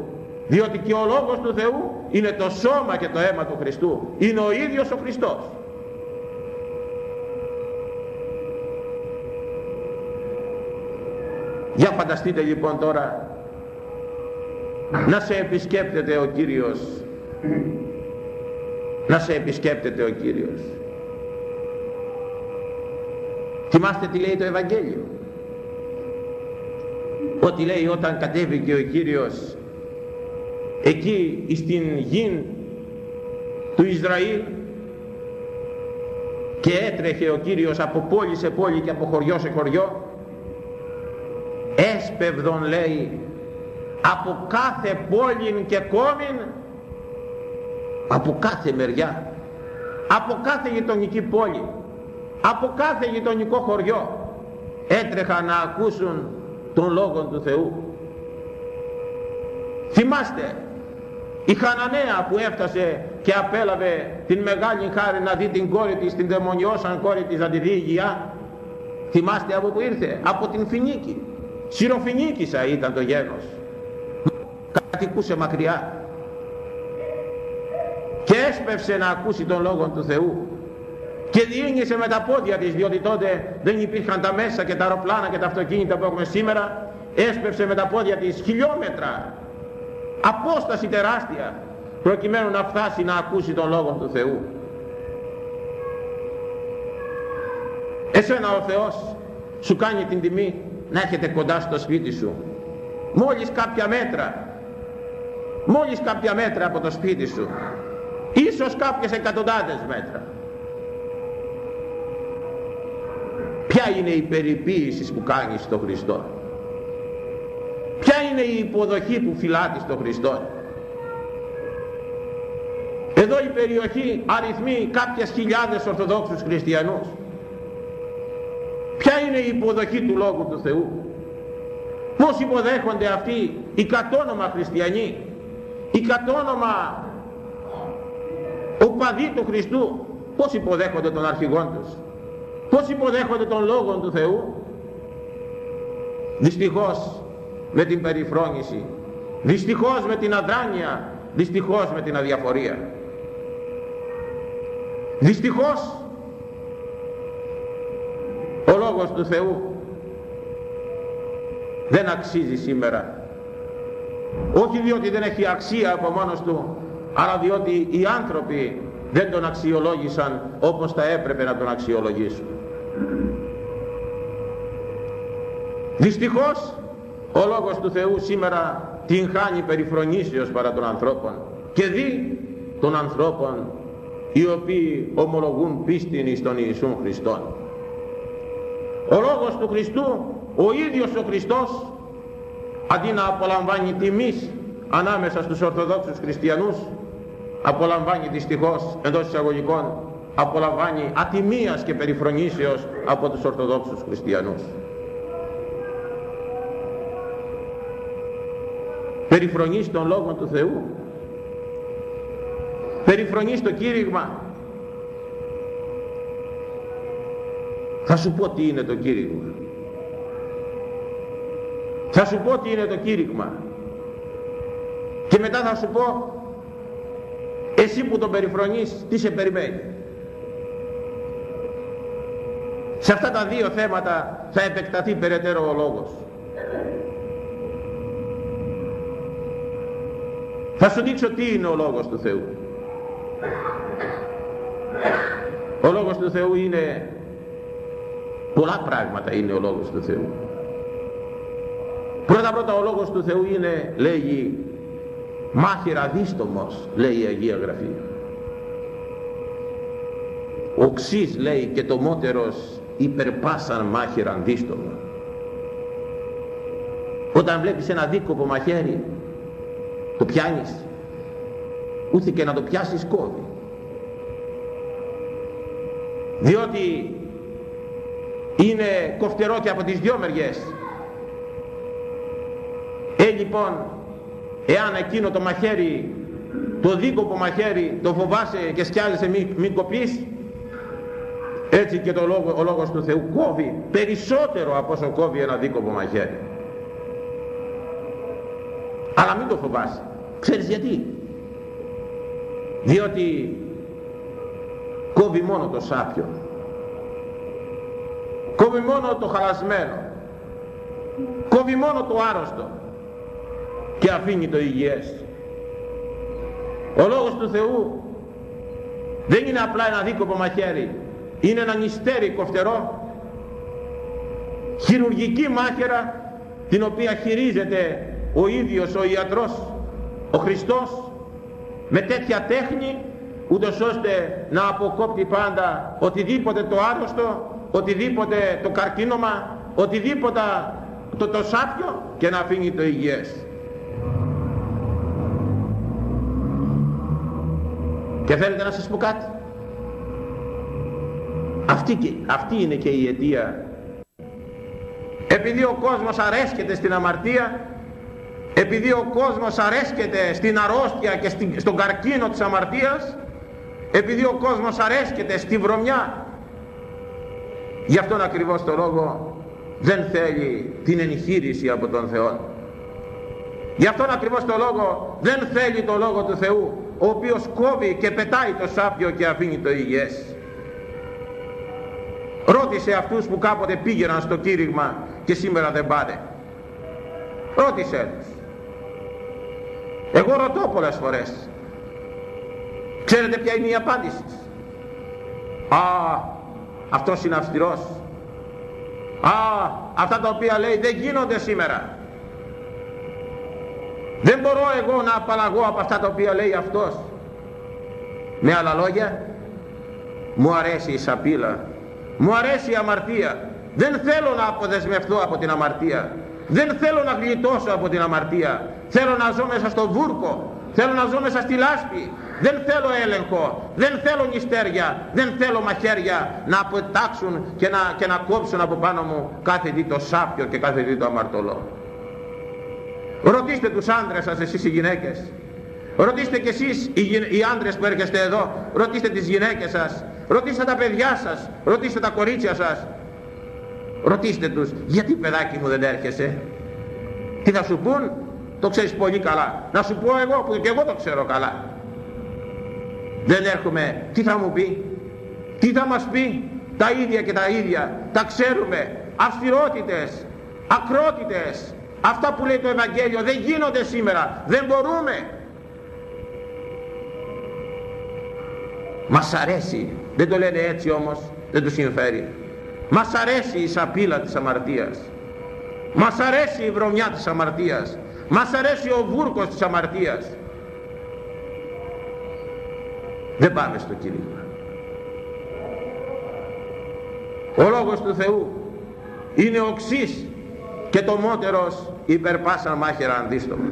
Διότι και ο λόγος του Θεού είναι το σώμα και το αίμα του Χριστού. Είναι ο ίδιος ο Χριστός για φανταστείτε λοιπόν τώρα να σε επισκέπτεται ο Κύριος. Να σε επισκέπτεται ο Κύριος. Θυμάστε τι λέει το Ευαγγέλιο; Ότι λέει όταν κατέβηκε ο Κύριος εκεί στην γη του Ισραήλ και έτρεχε ο Κύριος από πόλη σε πόλη και από χωριό σε χωριό έσπευδον λέει από κάθε πόλη και κόμιν από κάθε μεριά από κάθε γειτονική πόλη από κάθε γειτονικό χωριό έτρεχαν να ακούσουν τον Λόγο του Θεού θυμάστε η Χαναναία που έφτασε και απέλαβε την μεγάλη χάρη να δει την κόρη της, την δαιμονιώσαν κόρη της να τη δει υγεία. Θυμάστε από που ήρθε από την Φινίκη Συροφινίκησα ήταν το γένος. Κατοικούσε μακριά. Και έσπευσε να ακούσει τον Λόγο του Θεού. Και διήγησε με τα πόδια της διότι τότε δεν υπήρχαν τα μέσα και τα αεροπλάνα και τα αυτοκίνητα που έχουμε σήμερα. Έσπευσε με τα πόδια της χιλιόμετρα. Απόσταση τεράστια προκειμένου να φτάσει να ακούσει τον Λόγο του Θεού. Εσένα ο Θεός σου κάνει την τιμή να έχετε κοντά στο σπίτι σου. Μόλις κάποια μέτρα μόλις κάποια μέτρα από το σπίτι σου. Ίσως κάποιες εκατοντάδες μέτρα. Ποια είναι η περιποίηση που κάνεις στο Χριστό; Ποια είναι η υποδοχή που φυλάτεις στο Χριστό; Εδώ η περιοχή αριθμεί κάποιες χιλιάδες Ορθοδόξους Χριστιανούς ποια είναι η υποδοχή του Λόγου του Θεού; Πως υποδέχονται αυτοί οι κατόνομα χριστιανοί οι κατόνομα οπαδοί του Χριστού; Πως υποδέχονται τον αρχηγόν τους; Πως υποδέχονται τον Λόγο του Θεού; Δυστυχώς με την περιφρόνηση δυστυχώς με την αδράνεια δυστυχώς με την αδιαφορία. Δυστυχώς ο Λόγος του Θεού. Δεν αξίζει σήμερα. Όχι διότι δεν έχει αξία από μόνος του αλλά διότι οι άνθρωποι δεν τον αξιολόγησαν όπως θα έπρεπε να τον αξιολογήσουν. Δυστυχώς ο Λόγος του Θεού σήμερα την χάνει περιφρονήσεως παρά των ανθρώπων και δει των ανθρώπων οι οποίοι ομολογούν πίστην στον Ιησούν Χριστόν ο Λόγος του Χριστού ο ίδιος ο Χριστός αντί να απολαμβάνει τιμής ανάμεσα στους Ορθοδόξους Χριστιανούς απολαμβάνει δυστυχώς εντός εισαγωγικών απολαμβάνει ατιμίας και περιφρονήσεως από τους Ορθοδόξους Χριστιανούς. Περιφρονείς τον Λόγο του Θεού. Περιφρονείς το κήρυγμα θα σου πω τι είναι το κήρυγμα. Θα σου πω τι είναι το κήρυγμα. Και μετά θα σου πω εσύ που τον περιφρονείς τι σε περιμένει. Σε αυτά τα δύο θέματα θα επεκταθεί περαιτέρω ο λόγος. Θα σου δείξω τι είναι ο λόγος του Θεού. Ο λόγος του Θεού είναι πολλά πράγματα είναι ο λόγος του Θεού. Πρώτα πρώτα ο λόγος του Θεού είναι λέγει μάχηρα δίστομος λέει η Αγία Γραφή. Οξύς λέει και το μότερος υπερπάσαν μάχηραν δίστομο. Όταν βλέπεις ένα δίκοπο μαχαίρι το πιάνεις ούτε και να το πιάσεις κόβει. Διότι είναι κοφτερό και από τις δυο μεριές. Ε λοιπόν εάν εκείνο το μαχαίρι το δίκοπο μαχαίρι το φοβάσαι και σκιάζεσαι μην, μην κοπείς. Έτσι και το λόγο, ο λόγος του Θεού κόβει περισσότερο από όσο κόβει ένα δίκοπο μαχαίρι. Αλλά μην το φοβάσαι. Ξέρεις γιατί; Διότι κόβει μόνο το σάπιο κόβει μόνο το χαλασμένο κόβει μόνο το άρρωστο. Και αφήνει το υγιές. Ο λόγος του Θεού δεν είναι απλά ένα δίκοπο μαχαίρι. Είναι ένα νηστέρι κοφτερό. Χειρουργική μάχαιρα την οποία χειρίζεται ο ίδιος ο ιατρός ο Χριστός με τέτοια τέχνη ούτως ώστε να αποκόπτει πάντα οτιδήποτε το άρρωστο οτιδήποτε το καρκίνωμα οτιδήποτε το, το σάπιο και να αφήνει το υγιές. Και θέλετε να σας πω κάτι; Αυτή, αυτή είναι και η αιτία. Επειδή ο κόσμος αρέσκεται στην αμαρτία επειδή ο κόσμος αρέσκεται στην αρρώστια και στον καρκίνο της αμαρτίας επειδή ο κόσμος αρέσκεται στη βρωμιά γι' αυτόν ακριβώς το λόγο δεν θέλει την εγχείρηση από τον Θεό. Γι' αυτόν ακριβώς το λόγο δεν θέλει το λόγο του Θεού ο οποίος κόβει και πετάει το σάπιο και αφήνει το υγιές. Ρώτησε αυτούς που κάποτε πήγαιναν στο κήρυγμα και σήμερα δεν πάνε. Ρώτησε τους. Εγώ ρωτώ πολλές φορές. Ξέρετε ποια είναι η απάντηση; Α αυτός είναι αυστηρός. Α αυτά τα οποία λέει δεν γίνονται σήμερα. Δεν μπορώ εγώ να απαλλαγώ από αυτά τα οποία λέει αυτός. Με άλλα λόγια μου αρέσει η σαπίλα. Μου αρέσει η αμαρτία. Δεν θέλω να αποδεσμευτώ από την αμαρτία. Δεν θέλω να γλιτώσω από την αμαρτία. Θέλω να ζω μέσα στο βούρκο. Θέλω να ζω μέσα στη λάσπη δεν θέλω έλεγχο δεν θέλω νηστέρια δεν θέλω μαχαίρια να αποτάξουν και να, και να κόψουν από πάνω μου κάθε τι το σάπιο και κάθε τι το αμαρτωλό. Ρωτήστε τους άντρες σας εσείς οι γυναίκες. Ρωτήστε και εσείς οι, οι άντρες που έρχεστε εδώ. Ρωτήστε τις γυναίκες σας. Ρωτήστε τα παιδιά σας. Ρωτήστε τα κορίτσια σας. Ρωτήστε τους γιατί παιδάκι μου δεν έρχεσαι; Τι θα σου πούν το ξέρεις πολύ καλά. Να σου πω εγώ που και εγώ το ξέρω καλά δεν έρχομαι. Τι θα μου πει; Τι θα μας πει; Τα ίδια και τα ίδια. Τα ξέρουμε. Αυστηρότητες ακρότητες. Αυτά που λέει το Ευαγγέλιο δεν γίνονται σήμερα. Δεν μπορούμε. Μας αρέσει. Δεν το λένε έτσι όμως. Δεν του συμφέρει. Μας αρέσει η σαπίλα της αμαρτίας. Μας αρέσει η βρωμιά της αμαρτίας. Μας αρέσει ο βούρκος της αμαρτίας δεν πάμε στο κήρυγμα. Ο λόγος του Θεού είναι οξύς και το μότερος υπερπάσα μάχερα αντίστομα.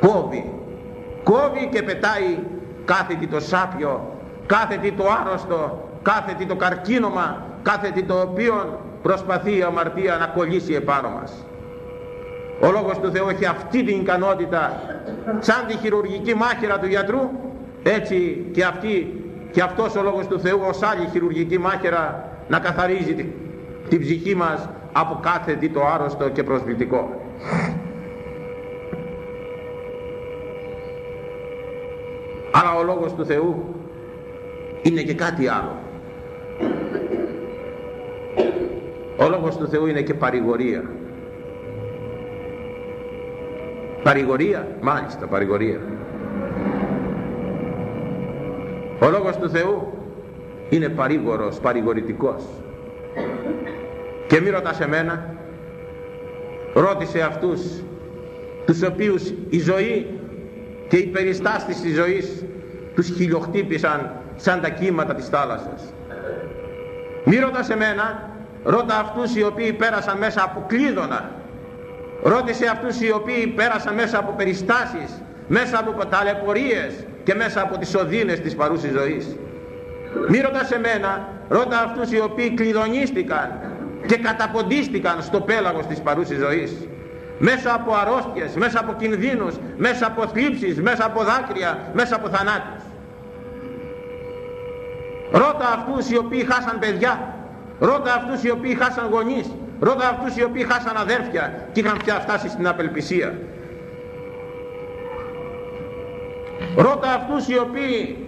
Κόβει. Κόβει και πετάει κάθε τι το σάπιο κάθε τι το άρρωστο κάθε τι το καρκίνωμα κάθε τι το οποίο προσπαθεί η αμαρτία να κολλήσει επάνω μας ο Λόγος του Θεού έχει αυτή την ικανότητα σαν τη χειρουργική μάχηρα του γιατρού έτσι και, αυτή, και αυτός ο Λόγος του Θεού ως άλλη χειρουργική μάχηρα να καθαρίζει την, την ψυχή μας από κάθε τι το άρρωστο και προσβλητικό. Αλλά ο Λόγος του Θεού είναι και κάτι άλλο. Ο Λόγος του Θεού είναι και παρηγορία παρηγορία μάλιστα παρηγορία. Ο Λόγος του Θεού είναι παρήγορος, παρηγορητικός. Και μη ρωτάς εμένα ρώτησε αυτούς τους οποίους η ζωή και οι περιστάσεις της ζωής τους χιλιοχτύπησαν σαν τα κύματα της θάλασσας. Μη ρωτάς εμένα ρώτα αυτούς οι οποίοι πέρασαν μέσα από κλείδωνα ρώτησε αυτούς οι οποίοι πέρασαν μέσα από περιστάσεις μέσα από ταλαιπωρίες και μέσα από τις οδύνες της παρούσης ζωής. Μη ρωτάς εμένα ρώτα αυτούς οι οποίοι κλειδονίστηκαν και καταποντίστηκαν στο πέλαγος της παρούσης ζωής. Μέσα από αρρώστιες, μέσα από κινδύνους, μέσα από θλίψεις, μέσα από δάκρυα, μέσα από θανάτους. ρώτα αυτούς οι οποίοι χάσαν παιδιά. Ρώτα αυτούς οι οποίοι χάσαν γονείς ρώτα αυτούς οι οποίοι χάσαν αδέρφια και είχαν πια φτάσει στην απελπισία. Ρώτα αυτούς οι οποίοι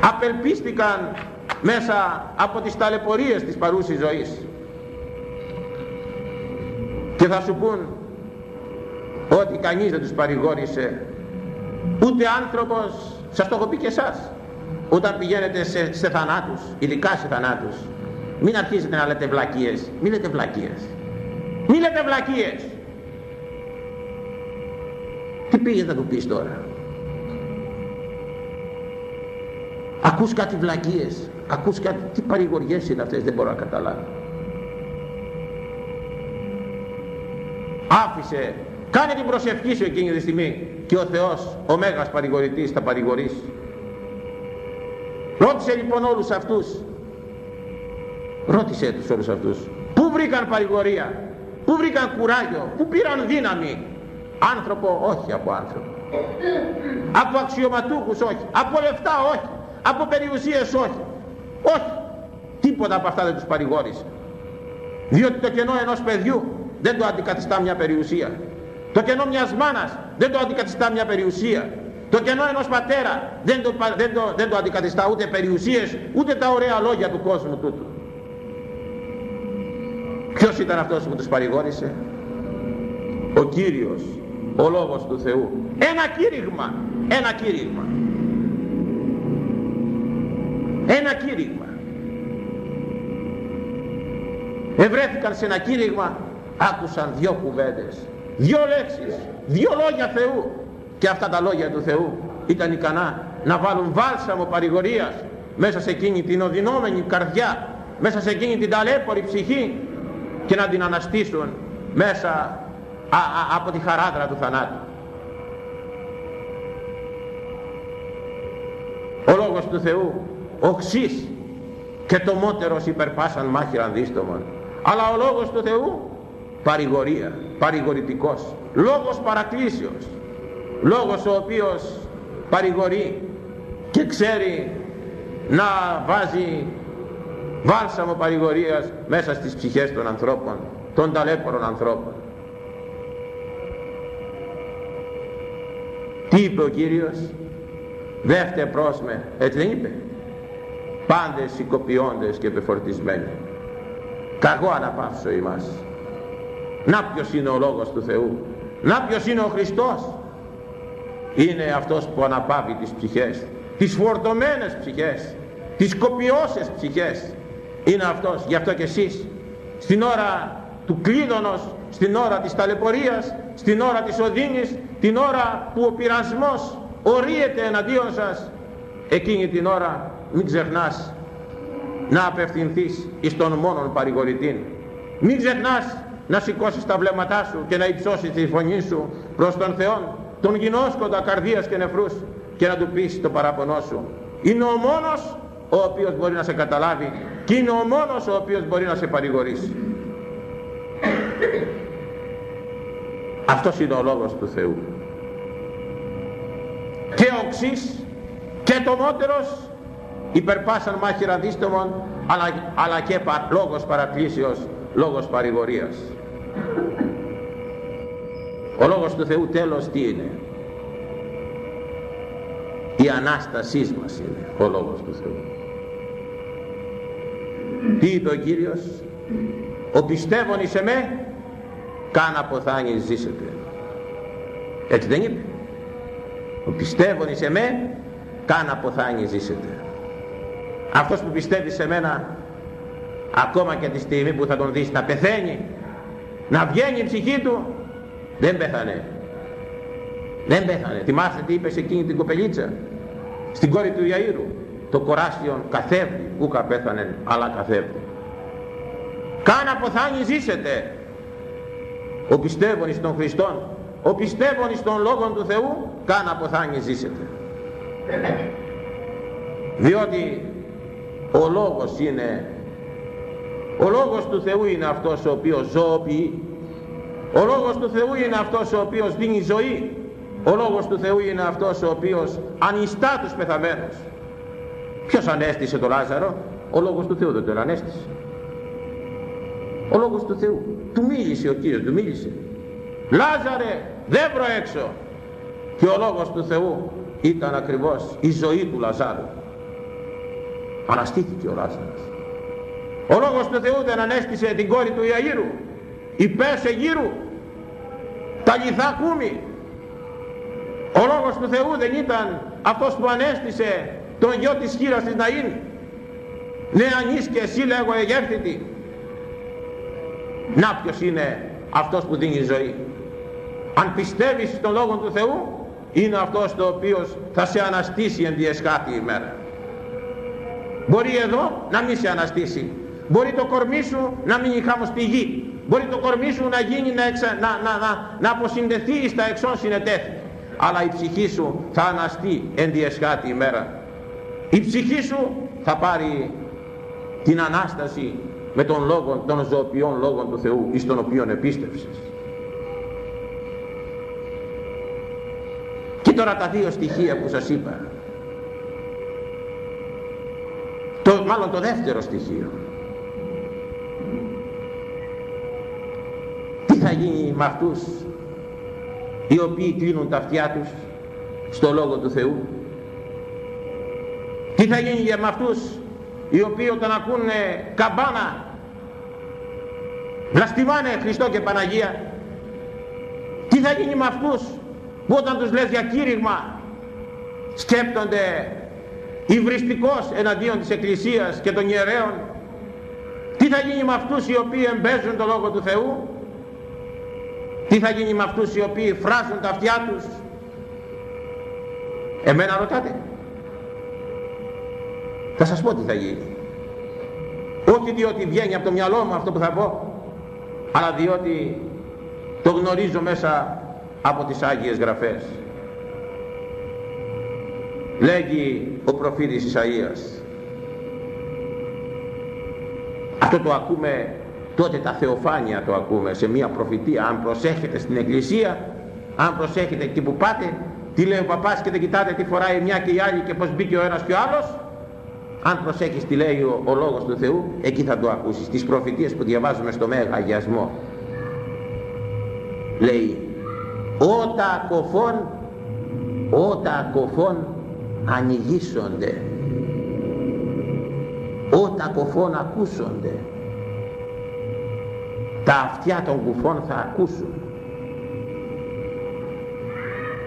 απελπίστηκαν μέσα από τις ταλαιπωρίες της παρούσης ζωής. Και θα σου πούν ότι κανείς δεν τους παρηγόρησε. Ούτε άνθρωπος σας το έχω πει και εσάς όταν πηγαίνετε σε, σε θανάτους ειδικά σε θανάτους μην αρχίζετε να λέτε βλακίες. Μην λέτε βλακίες. Μην λέτε βλακίες. Τι πήγες να του πεις τώρα; Ακούς κάτι βλακίες. Ακούς κάτι τι παρηγοριές είναι αυτές δεν μπορώ να καταλάβω. Άφησε. Κάνε την προσευχή σου εκείνη τη στιγμή. Και ο Θεός ο Μέγας παρηγορητής θα παρηγορήσει. Ρώτησε λοιπόν όλους αυτούς ρώτησε τους όλους αυτούς πού βρήκαν παρηγορία πού βρήκαν κουράγιο πού πήραν δύναμη άνθρωπο όχι από άνθρωπο από αξιωματούχους όχι από λεφτά όχι από περιουσίες όχι όχι τίποτα από αυτά δεν τους παρηγόρησε διότι το κενό ενός παιδιού δεν το αντικαθιστά μια περιουσία το κενό μιας μάνας δεν το αντικαθιστά μια περιουσία το κενό ενός πατέρα δεν το, δεν το, δεν το αντικαθιστά ούτε περιουσίες ούτε τα ωραία λόγια του κόσμου τούτου ποιος ήταν αυτός που τους παρηγόρησε; Ο Κύριος ο Λόγος του Θεού. Ένα κήρυγμα ένα κήρυγμα. Ένα κήρυγμα. Ευρέθηκαν σε ένα κήρυγμα άκουσαν δυο κουβέντες δυο λέξεις δυο λόγια Θεού. Και αυτά τα λόγια του Θεού ήταν ικανά να βάλουν βάλσαμο παρηγορίας μέσα σε εκείνη την οδυνόμενη καρδιά μέσα σε εκείνη την ταλέπορη ψυχή και να την αναστήσουν μέσα από τη χαράδρα του θανάτου. Ο λόγος του Θεού οξύς και το μότερος υπερπάσαν μάχηραν δίστομον αλλά ο λόγος του Θεού παρηγορία παρηγορητικός. Λόγος παρακλήσεως. Λόγος ο οποίος παρηγορεί και ξέρει να βάζει βάλσαμο παρηγορίας μέσα στις ψυχές των ανθρώπων των ταλέπορων ανθρώπων. Τι είπε ο Κύριος; Δεύτε πρόσμε έτσι δεν είπε; Πάντες συγκοπιώντες και επεφορτισμένοι καγώ αναπαύσω ημάς. Να ποιος είναι ο Λόγος του Θεού. Να ποιος είναι ο Χριστός. Είναι αυτός που αναπαύει τις ψυχές τις φορτωμένες ψυχές τις κοπιώσες ψυχές είναι αυτός γι' αυτό και εσείς. Στην ώρα του κλείδωνος στην ώρα της ταλαιπωρίας στην ώρα της οδύνης την ώρα που ο πειρασμός ορίεται εναντίον σας εκείνη την ώρα μην ξεχνάς να απευθυνθείς εις τον μόνον παρηγορητή μην ξεχνάς να σηκώσεις τα βλέμματά σου και να υψώσεις τη φωνή σου προς τον Θεό τον γινώσκοντα καρδίας και νεφρούς και να του πεις το παράπονό σου. Είναι ο μόνος ο οποίος μπορεί να σε καταλάβει και είναι ο μόνος ο οποίος μπορεί να σε παρηγορήσει. Αυτός είναι ο λόγος του Θεού. Και οξύς και το μότερος υπερπάσαν μάχηρα δίστομων αλλά, αλλά και πα, λόγος παρακλήσεως λόγος παρηγορίας. Ο λόγος του Θεού τέλος τι είναι; Η Ανάστασής μας είναι ο λόγος του Θεού τι είπε ο Κύριος; Ο πιστεύων εις εμέ καν αποθάνει ζήσετε έτσι δεν είπε. Ο πιστεύων εις εμέ καν αποθάνει ζήσετε αυτός που πιστεύει σε μένα ακόμα και τη στιγμή που θα τον δεις να πεθαίνει να βγαίνει η ψυχή του δεν πέθανε. Δεν πέθανε. Θυμάστε τι είπε σε εκείνη την κοπελίτσα στην κόρη του Ιαΐρου το κοράσιον καθεύδει ούκα πέθανε αλλά καθεύδει καν αποθάνει ζήσετε. Ο πιστεύων εις τον Χριστόν ο πιστεύων εις τον Λόγον του Θεού καν αποθάνει ζήσετε. Διότι ο Λόγος είναι ο Λόγος του Θεού είναι αυτός ο οποίος ζωοποιεί. Ο Λόγος του Θεού είναι αυτός ο οποίος δίνει ζωή. Ο Λόγος του Θεού είναι αυτός ο οποίος ανιστά τους πεθαμένους ποιος ανέστησε το Λάζαρο; Ο Λόγος του Θεού δεν τον ανέστησε. Ο Λόγος του Θεού. Του μίλησε ο Κύριος του μίλησε. Λάζαρε δεν έξω. Και ο Λόγος του Θεού ήταν ακριβώς η ζωή του Λαζάρου. Αναστήθηκε ο Λάζαρος. Ο Λόγος του Θεού δεν ανέστησε την κόρη του Ιαΐρου υπέσε γύρου. Τα λιθά κούμι ο Λόγος του Θεού δεν ήταν αυτός που ανέστησε τον γιο της χείρας της Ναΐν. Ναι αν και εσύ λέγω εγέρθητη. Να ποιος είναι αυτός που δίνει ζωή. Αν πιστεύεις στον Λόγο του Θεού είναι αυτός το οποίος θα σε αναστήσει εν διεσχάτη ημέρα μπορεί εδώ να μην σε αναστήσει. Μπορεί το κορμί σου να μην χάμω στη γη. Μπορεί το κορμί σου να γίνει να, εξα, να, να, να, να αποσυνδεθεί στα εξών συνετέθη αλλά η ψυχή σου θα αναστεί εν διεσχάτη ημέρα η ψυχή σου θα πάρει την Ανάσταση με τον λόγο, των ζωοποιών λόγων του Θεού εις τον οποίον επίστευσες. Και τώρα τα δύο στοιχεία που σας είπα. Το, μάλλον το δεύτερο στοιχείο. Τι θα γίνει με αυτούς οι οποίοι κλείνουν τα αυτιά τους στο Λόγο του Θεού; Τι θα γίνει για με αυτούς οι οποίοι όταν ακούνε καμπάνα βλαστημάνε Χριστό και Παναγία τι θα γίνει με αυτούς που όταν τους λες διακήρυγμα σκέπτονται υβριστικός εναντίον της Εκκλησίας και των ιερέων; Τι θα γίνει με αυτούς οι οποίοι εμπέζουν το Λόγο του Θεού; Τι θα γίνει με αυτούς οι οποίοι φράζουν τα αυτιά τους; Εμένα ρωτάτε θα σας πω τι θα γίνει. Όχι διότι βγαίνει από το μυαλό μου αυτό που θα πω αλλά διότι το γνωρίζω μέσα από τις Άγιες Γραφές. Λέγει ο προφήτης Ισαΐας. Αυτό το ακούμε τότε τα θεοφάνεια το ακούμε σε μια προφητεία. Αν προσέχετε στην εκκλησία αν προσέχετε εκεί που πάτε τι λέει ο παπάς και δεν κοιτάτε τι φοράει μια και η άλλη και πως μπήκε ο ένας και ο άλλος αν προσέχεις τι λέει ο, ο Λόγος του Θεού εκεί θα το ακούσεις. Τις προφητείες που διαβάζουμε στο Μέγα Αγιασμό λέει ότα κοφών ότα κοφών ανοιγήσονται ότα κοφών ακούσονται. Τα αυτιά των κουφών θα ακούσουν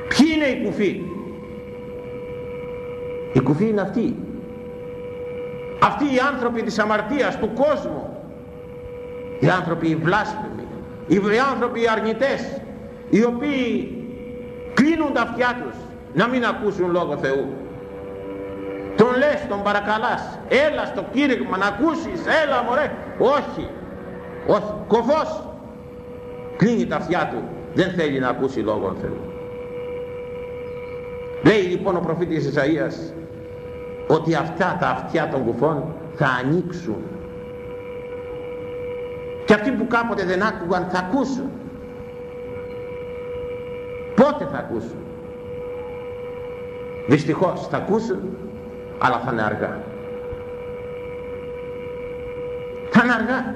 ποιοι είναι οι κουφοί; Οι κουφοί είναι αυτοί αυτοί οι άνθρωποι της αμαρτίας του κόσμου. Οι άνθρωποι οι βλάσφημοι. Οι άνθρωποι οι αρνητές. Οι οποίοι κλείνουν τα αυτιά τους να μην ακούσουν λόγο Θεού. Τον λες, τον παρακαλάς. Έλα στο κήρυγμα να ακούσεις. Έλα μωρέ. Όχι. Όχι. Κοφός. Κλείνει τα αυτιά του. Δεν θέλει να ακούσει λόγο Θεού. Λέει λοιπόν ο προφήτης Ισαΐας ότι αυτά τα αυτιά των κουφών θα ανοίξουν. Και αυτοί που κάποτε δεν άκουγαν θα ακούσουν. Πότε θα ακούσουν; Δυστυχώς θα ακούσουν αλλά θα είναι αργά. Θα είναι αργά.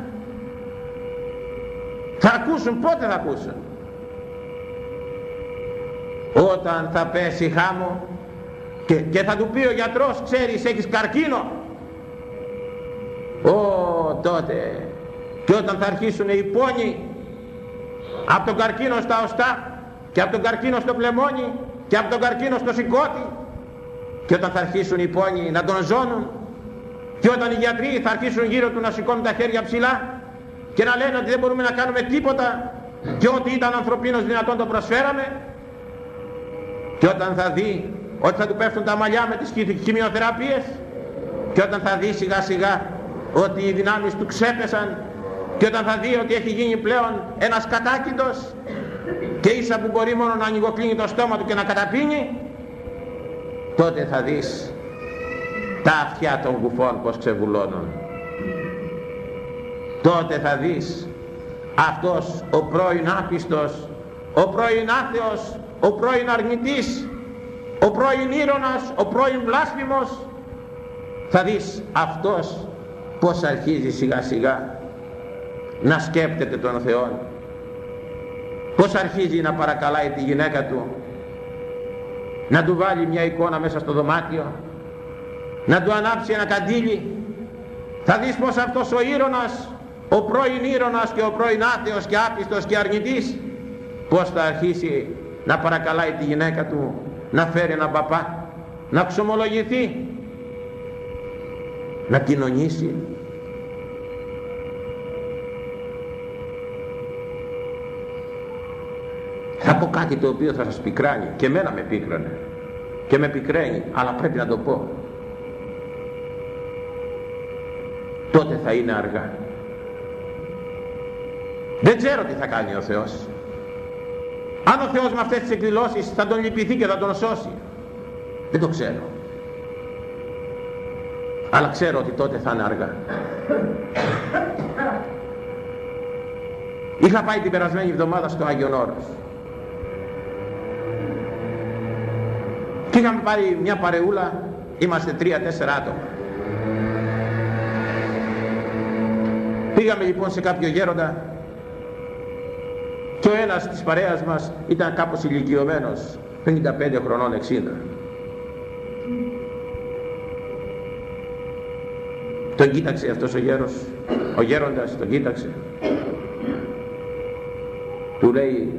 Θα ακούσουν πότε θα ακούσουν; Όταν θα πέσει χάμω και, και θα του πει ο γιατρός ξέρεις έχεις καρκίνο. Ω τότε. Και όταν θα αρχίσουν οι πόνοι από τον καρκίνο στα οστά και από τον καρκίνο στο πλεμόνι και από τον καρκίνο στο σηκώτη. Και όταν θα αρχίσουν οι πόνοι να τον ζώνουν και όταν οι γιατροί θα αρχίσουν γύρω του να σηκώνουν τα χέρια ψηλά και να λένε ότι δεν μπορούμε να κάνουμε τίποτα και ό,τι ήταν ανθρωπίνος δυνατόν το προσφέραμε και όταν θα δει ότι θα του πέφτουν τα μαλλιά με τις χημειοθεραπείες. Και όταν θα δει σιγά σιγά ότι οι δυνάμεις του ξέπεσαν και όταν θα δει ότι έχει γίνει πλέον ένας κατάκητος και ίσα που μπορεί μόνο να ανοιγοκλίνει το στόμα του και να καταπίνει τότε θα δεις τα αυτιά των κουφών πως ξεβουλώνουν. Τότε θα δεις αυτός ο πρώην άπιστος ο πρώην άθεος ο πρώην αρνητής ο πρώην ήρωνας ο πρώην βλάσφημος θα δεις αυτός πως αρχίζει σιγά σιγά να σκέπτεται τον Θεό. Πως αρχίζει να παρακαλάει τη γυναίκα του να του βάλει μια εικόνα μέσα στο δωμάτιο να του ανάψει ένα καντήλι. Θα δεις πως αυτός ο ήρωνας ο πρώην ήρωνας και ο πρώην άθεος και άπιστος και αρνητής πως θα αρχίσει να παρακαλάει τη γυναίκα του να φέρει έναν παπά να ξομολογηθεί να κοινωνήσει. Θα πω κάτι το οποίο θα σας πικράνει. Και εμένα με πίκρανε. Και με πικραίνει αλλά πρέπει να το πω. Τότε θα είναι αργά. Δεν ξέρω τι θα κάνει ο Θεός αν ο Θεός με αυτές τις εκδηλώσεις θα τον λυπηθεί και θα τον σώσει. Δεν το ξέρω. Αλλά ξέρω ότι τότε θα είναι αργά. Είχα πάει την περασμένη εβδομάδα στο Άγιον Όρος. Και είχαμε πάρει μια παρεούλα είμαστε τρία-τέσσερα άτομα. Πήγαμε λοιπόν σε κάποιο γέροντα και ο ένας της παρέας μας ήταν κάπως ηλικιωμένος 55 χρονών 60 τον κοίταξε αυτός ο γέρος. Ο γέροντας τον κοίταξε. Του λέει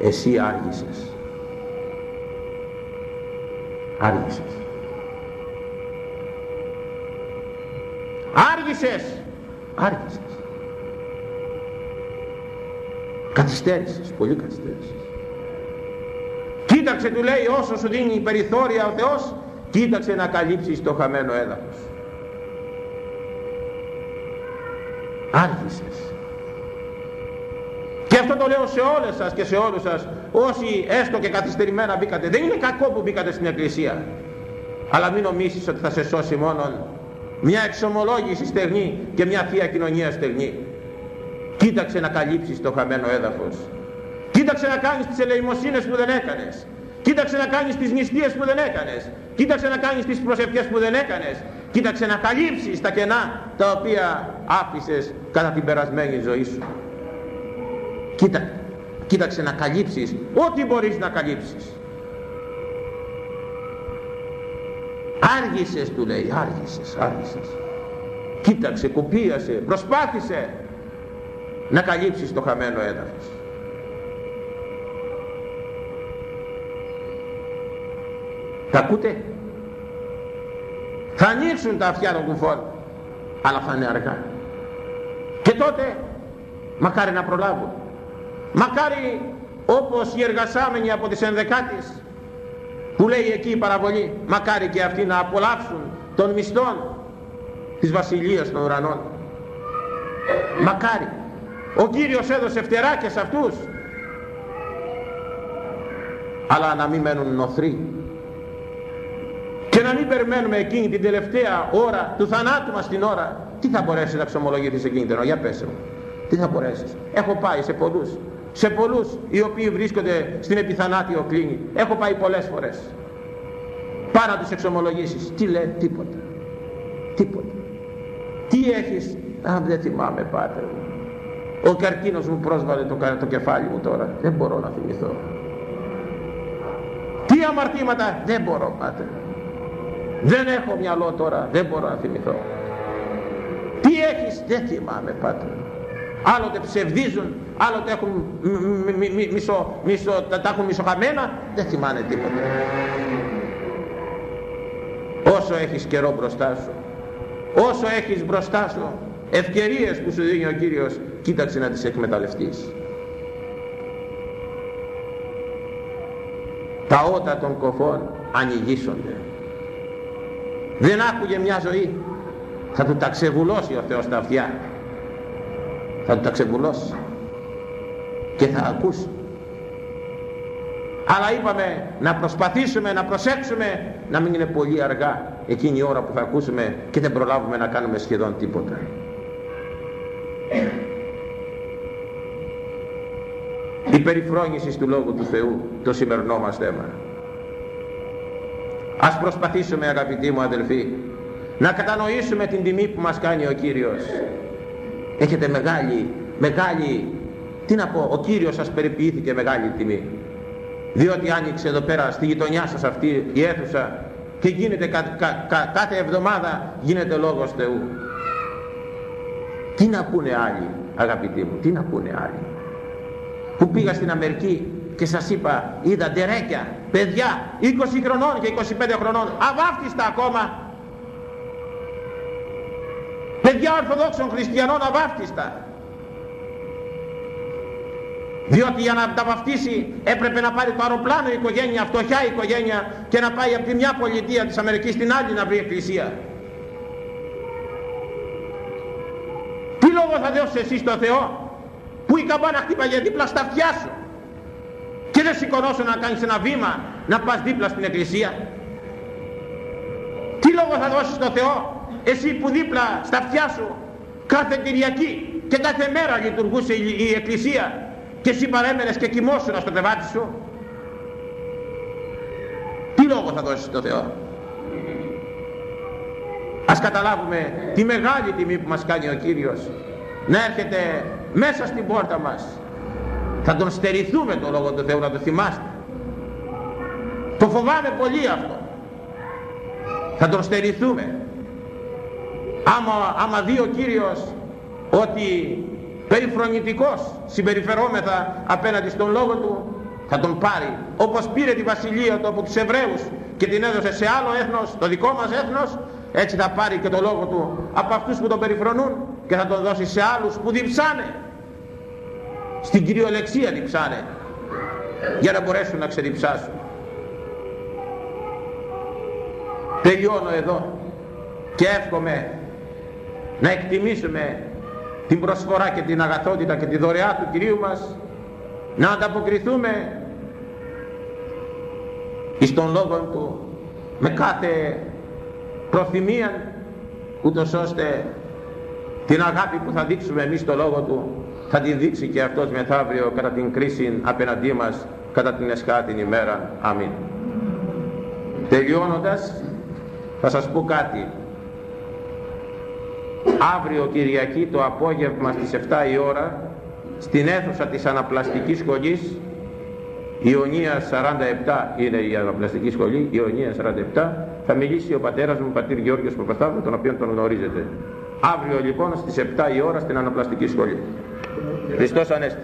εσύ άργησες άργησες. Άργησες. Άργησες καθυστέρησες πολύ καθυστέρησες. Κοίταξε του λέει όσο σου δίνει περιθώρια ο Θεός κοίταξε να καλύψεις το χαμένο έδαφος. Άργησες και αυτό το λέω σε όλες σας και σε όλους σας όσοι έστω και καθυστερημένα μπήκατε. Δεν είναι κακό που μπήκατε στην εκκλησία. Αλλά μην νομίσεις ότι θα σε σώσει μόνο μια εξομολόγηση στεγνή και μια θεία κοινωνία στεγνή κοίταξε να καλύψεις το χαμένο έδαφος. Κοίταξε να κάνεις τις ελεημοσύνες που δεν έκανες. Κοίταξε να κάνεις τις νηστείες που δεν έκανες. Κοίταξε να κάνεις τις προσευχές που δεν έκανες. Κοίταξε να καλύψεις τα κενά τα οποία άφησες κατά την περασμένη ζωή σου. Κοίτα, κοίταξε να καλύψεις ό,τι μπορείς να καλύψεις. Άργησες του λέει άργησες, άργησες. Κοίταξε, κουπίασε, προσπάθησε να καλύψεις το χαμένο έδαφος. Τα ακούτε; Θα ανοίξουν τα αυτιά των κουφών αλλά θα είναι αργά. Και τότε μακάρι να προλάβουν. Μακάρι όπως οι εργασάμενοι από τις ενδεκάτης που λέει εκεί η παραβολή μακάρι και αυτοί να απολαύσουν των μισθών της βασιλείας των ουρανών. Μακάρι ο Κύριος έδωσε φτερά και σε αυτούς. Αλλά να μην μένουν νοθροί. Και να μην περιμένουμε εκείνη την τελευταία ώρα του θανάτου μας την ώρα. Τι θα μπορέσεις να ξομολογηθείς εκείνη την ώρα; Για πέσε μου. Τι θα μπορέσεις; Έχω πάει σε πολλούς. Σε πολλούς οι οποίοι βρίσκονται στην επιθανάτιο κλίνη. Έχω πάει πολλές φορές. Πάρα τους εξομολογήσεις. Τι λέει τίποτα. Τίποτα. Τι έχεις; Α δεν θυμάμαι πάτερ ο καρκίνος μου πρόσβαλε το, το κεφάλι μου τώρα. Δεν μπορώ να θυμηθώ. Τι αμαρτήματα! Δεν μπορώ πάτερ δεν έχω μυαλό τώρα. Δεν μπορώ να θυμηθώ. Τι έχεις δεν θυμάμαι πάτερ άλλοτε ψευδίζουν άλλοτε έχουν μισο, μισο, τα, τα έχουν μισοχαμένα. Δεν θυμάνε τίποτα. Όσο έχεις καιρό μπροστά σου όσο έχεις μπροστά σου ευκαιρίες που σου δίνει ο Κύριος κοίταξε να τις εκμεταλλευτείς. Τα ότα των κοφών ανοιγήσονται δεν άκουγε μια ζωή. Θα του τα ξεβουλώσει ο Θεός τα αυτιά. Θα του τα ξεβουλώσει. Και θα ακούσει. Αλλά είπαμε να προσπαθήσουμε να προσέξουμε να μην είναι πολύ αργά εκείνη η ώρα που θα ακούσουμε και δεν προλάβουμε να κάνουμε σχεδόν τίποτα η περιφρόνηση του Λόγου του Θεού το σημερινό μας θέμα. Ας προσπαθήσουμε αγαπητοί μου αδελφοί να κατανοήσουμε την τιμή που μας κάνει ο Κύριος. Έχετε μεγάλη μεγάλη τι να πω ο Κύριος σας περιποιήθηκε μεγάλη τιμή. Διότι άνοιξε εδώ πέρα στη γειτονιά σας αυτή η αίθουσα και γίνεται κα, κα, κα, κάθε εβδομάδα γίνεται λόγος Θεού. Τι να πούνε άλλοι αγαπητοί μου τι να πούνε άλλοι που πήγα στην Αμερική και σας είπα είδα ντερέκια παιδιά 20 χρονών και 25 χρονών αβάφτιστα ακόμα παιδιά ορθοδόξων χριστιανών αβάφτιστα διότι για να τα βαφτίσει έπρεπε να πάρει το αεροπλάνο η οικογένεια, φτωχιά η οικογένεια και να πάει από τη μια πολιτεία της Αμερικής στην άλλη να βρει εκκλησία. Τι λόγο θα δώσεις εσύ στο Θεό; Που η καμπάνα χτύπαγε δίπλα στα αυτιά σου. Και δεν σηκωνώσου να κάνεις ένα βήμα να πας δίπλα στην εκκλησία. Τι λόγο θα δώσεις στο Θεό εσύ που δίπλα στα αυτιά σου κάθε Κυριακή και κάθε μέρα λειτουργούσε η εκκλησία και εσύ παρέμενες και κοιμόσουνα στο κρεβάτι σου. Τι λόγο θα δώσεις στο Θεό. Ας καταλάβουμε τη μεγάλη τιμή που μας κάνει ο Κύριος να έρχεται μέσα στην πόρτα μας. Θα τον στερηθούμε το Λόγο του Θεού να το θυμάστε. Το φοβάμαι πολύ αυτό. Θα τον στερηθούμε. Άμα, άμα δει ο Κύριος ότι περιφρονητικός συμπεριφερόμεθα απέναντι στον λόγο του θα τον πάρει. Όπως πήρε τη βασιλεία του από τους Εβραίους και την έδωσε σε άλλο έθνος το δικό μας έθνος έτσι θα πάρει και το λόγο του από αυτούς που τον περιφρονούν και θα τον δώσει σε άλλους που διψάνε στην κυριολεξία διψάνε για να μπορέσουν να ξεδιψάσουν. Τελειώνω εδώ και εύχομαι να εκτιμήσουμε την προσφορά και την αγαθότητα και τη δωρεά του Κυρίου μας να ανταποκριθούμε εις τον λόγο Του με κάθε προθυμία ούτως ώστε την αγάπη που θα δείξουμε εμείς στο λόγο Του θα την δείξει και αυτός μεθαύριο κατά την κρίση απέναντί μας κατά την εσχάτην ημέρα. Αμήν. Τελειώνοντας θα σας πω κάτι αύριο Κυριακή το απόγευμα στις 7 η ώρα στην αίθουσα της αναπλαστικής σχολής Ιωνία 47 είναι η αναπλαστική σχολή Ιωνία 47 θα μιλήσει ο πατέρας μου πατήρ Γεώργιος Παπασταύρου τον οποίο τον γνωρίζετε αύριο λοιπόν στις 7 η ώρα στην αναπλαστική σχολή Cristo es honesto.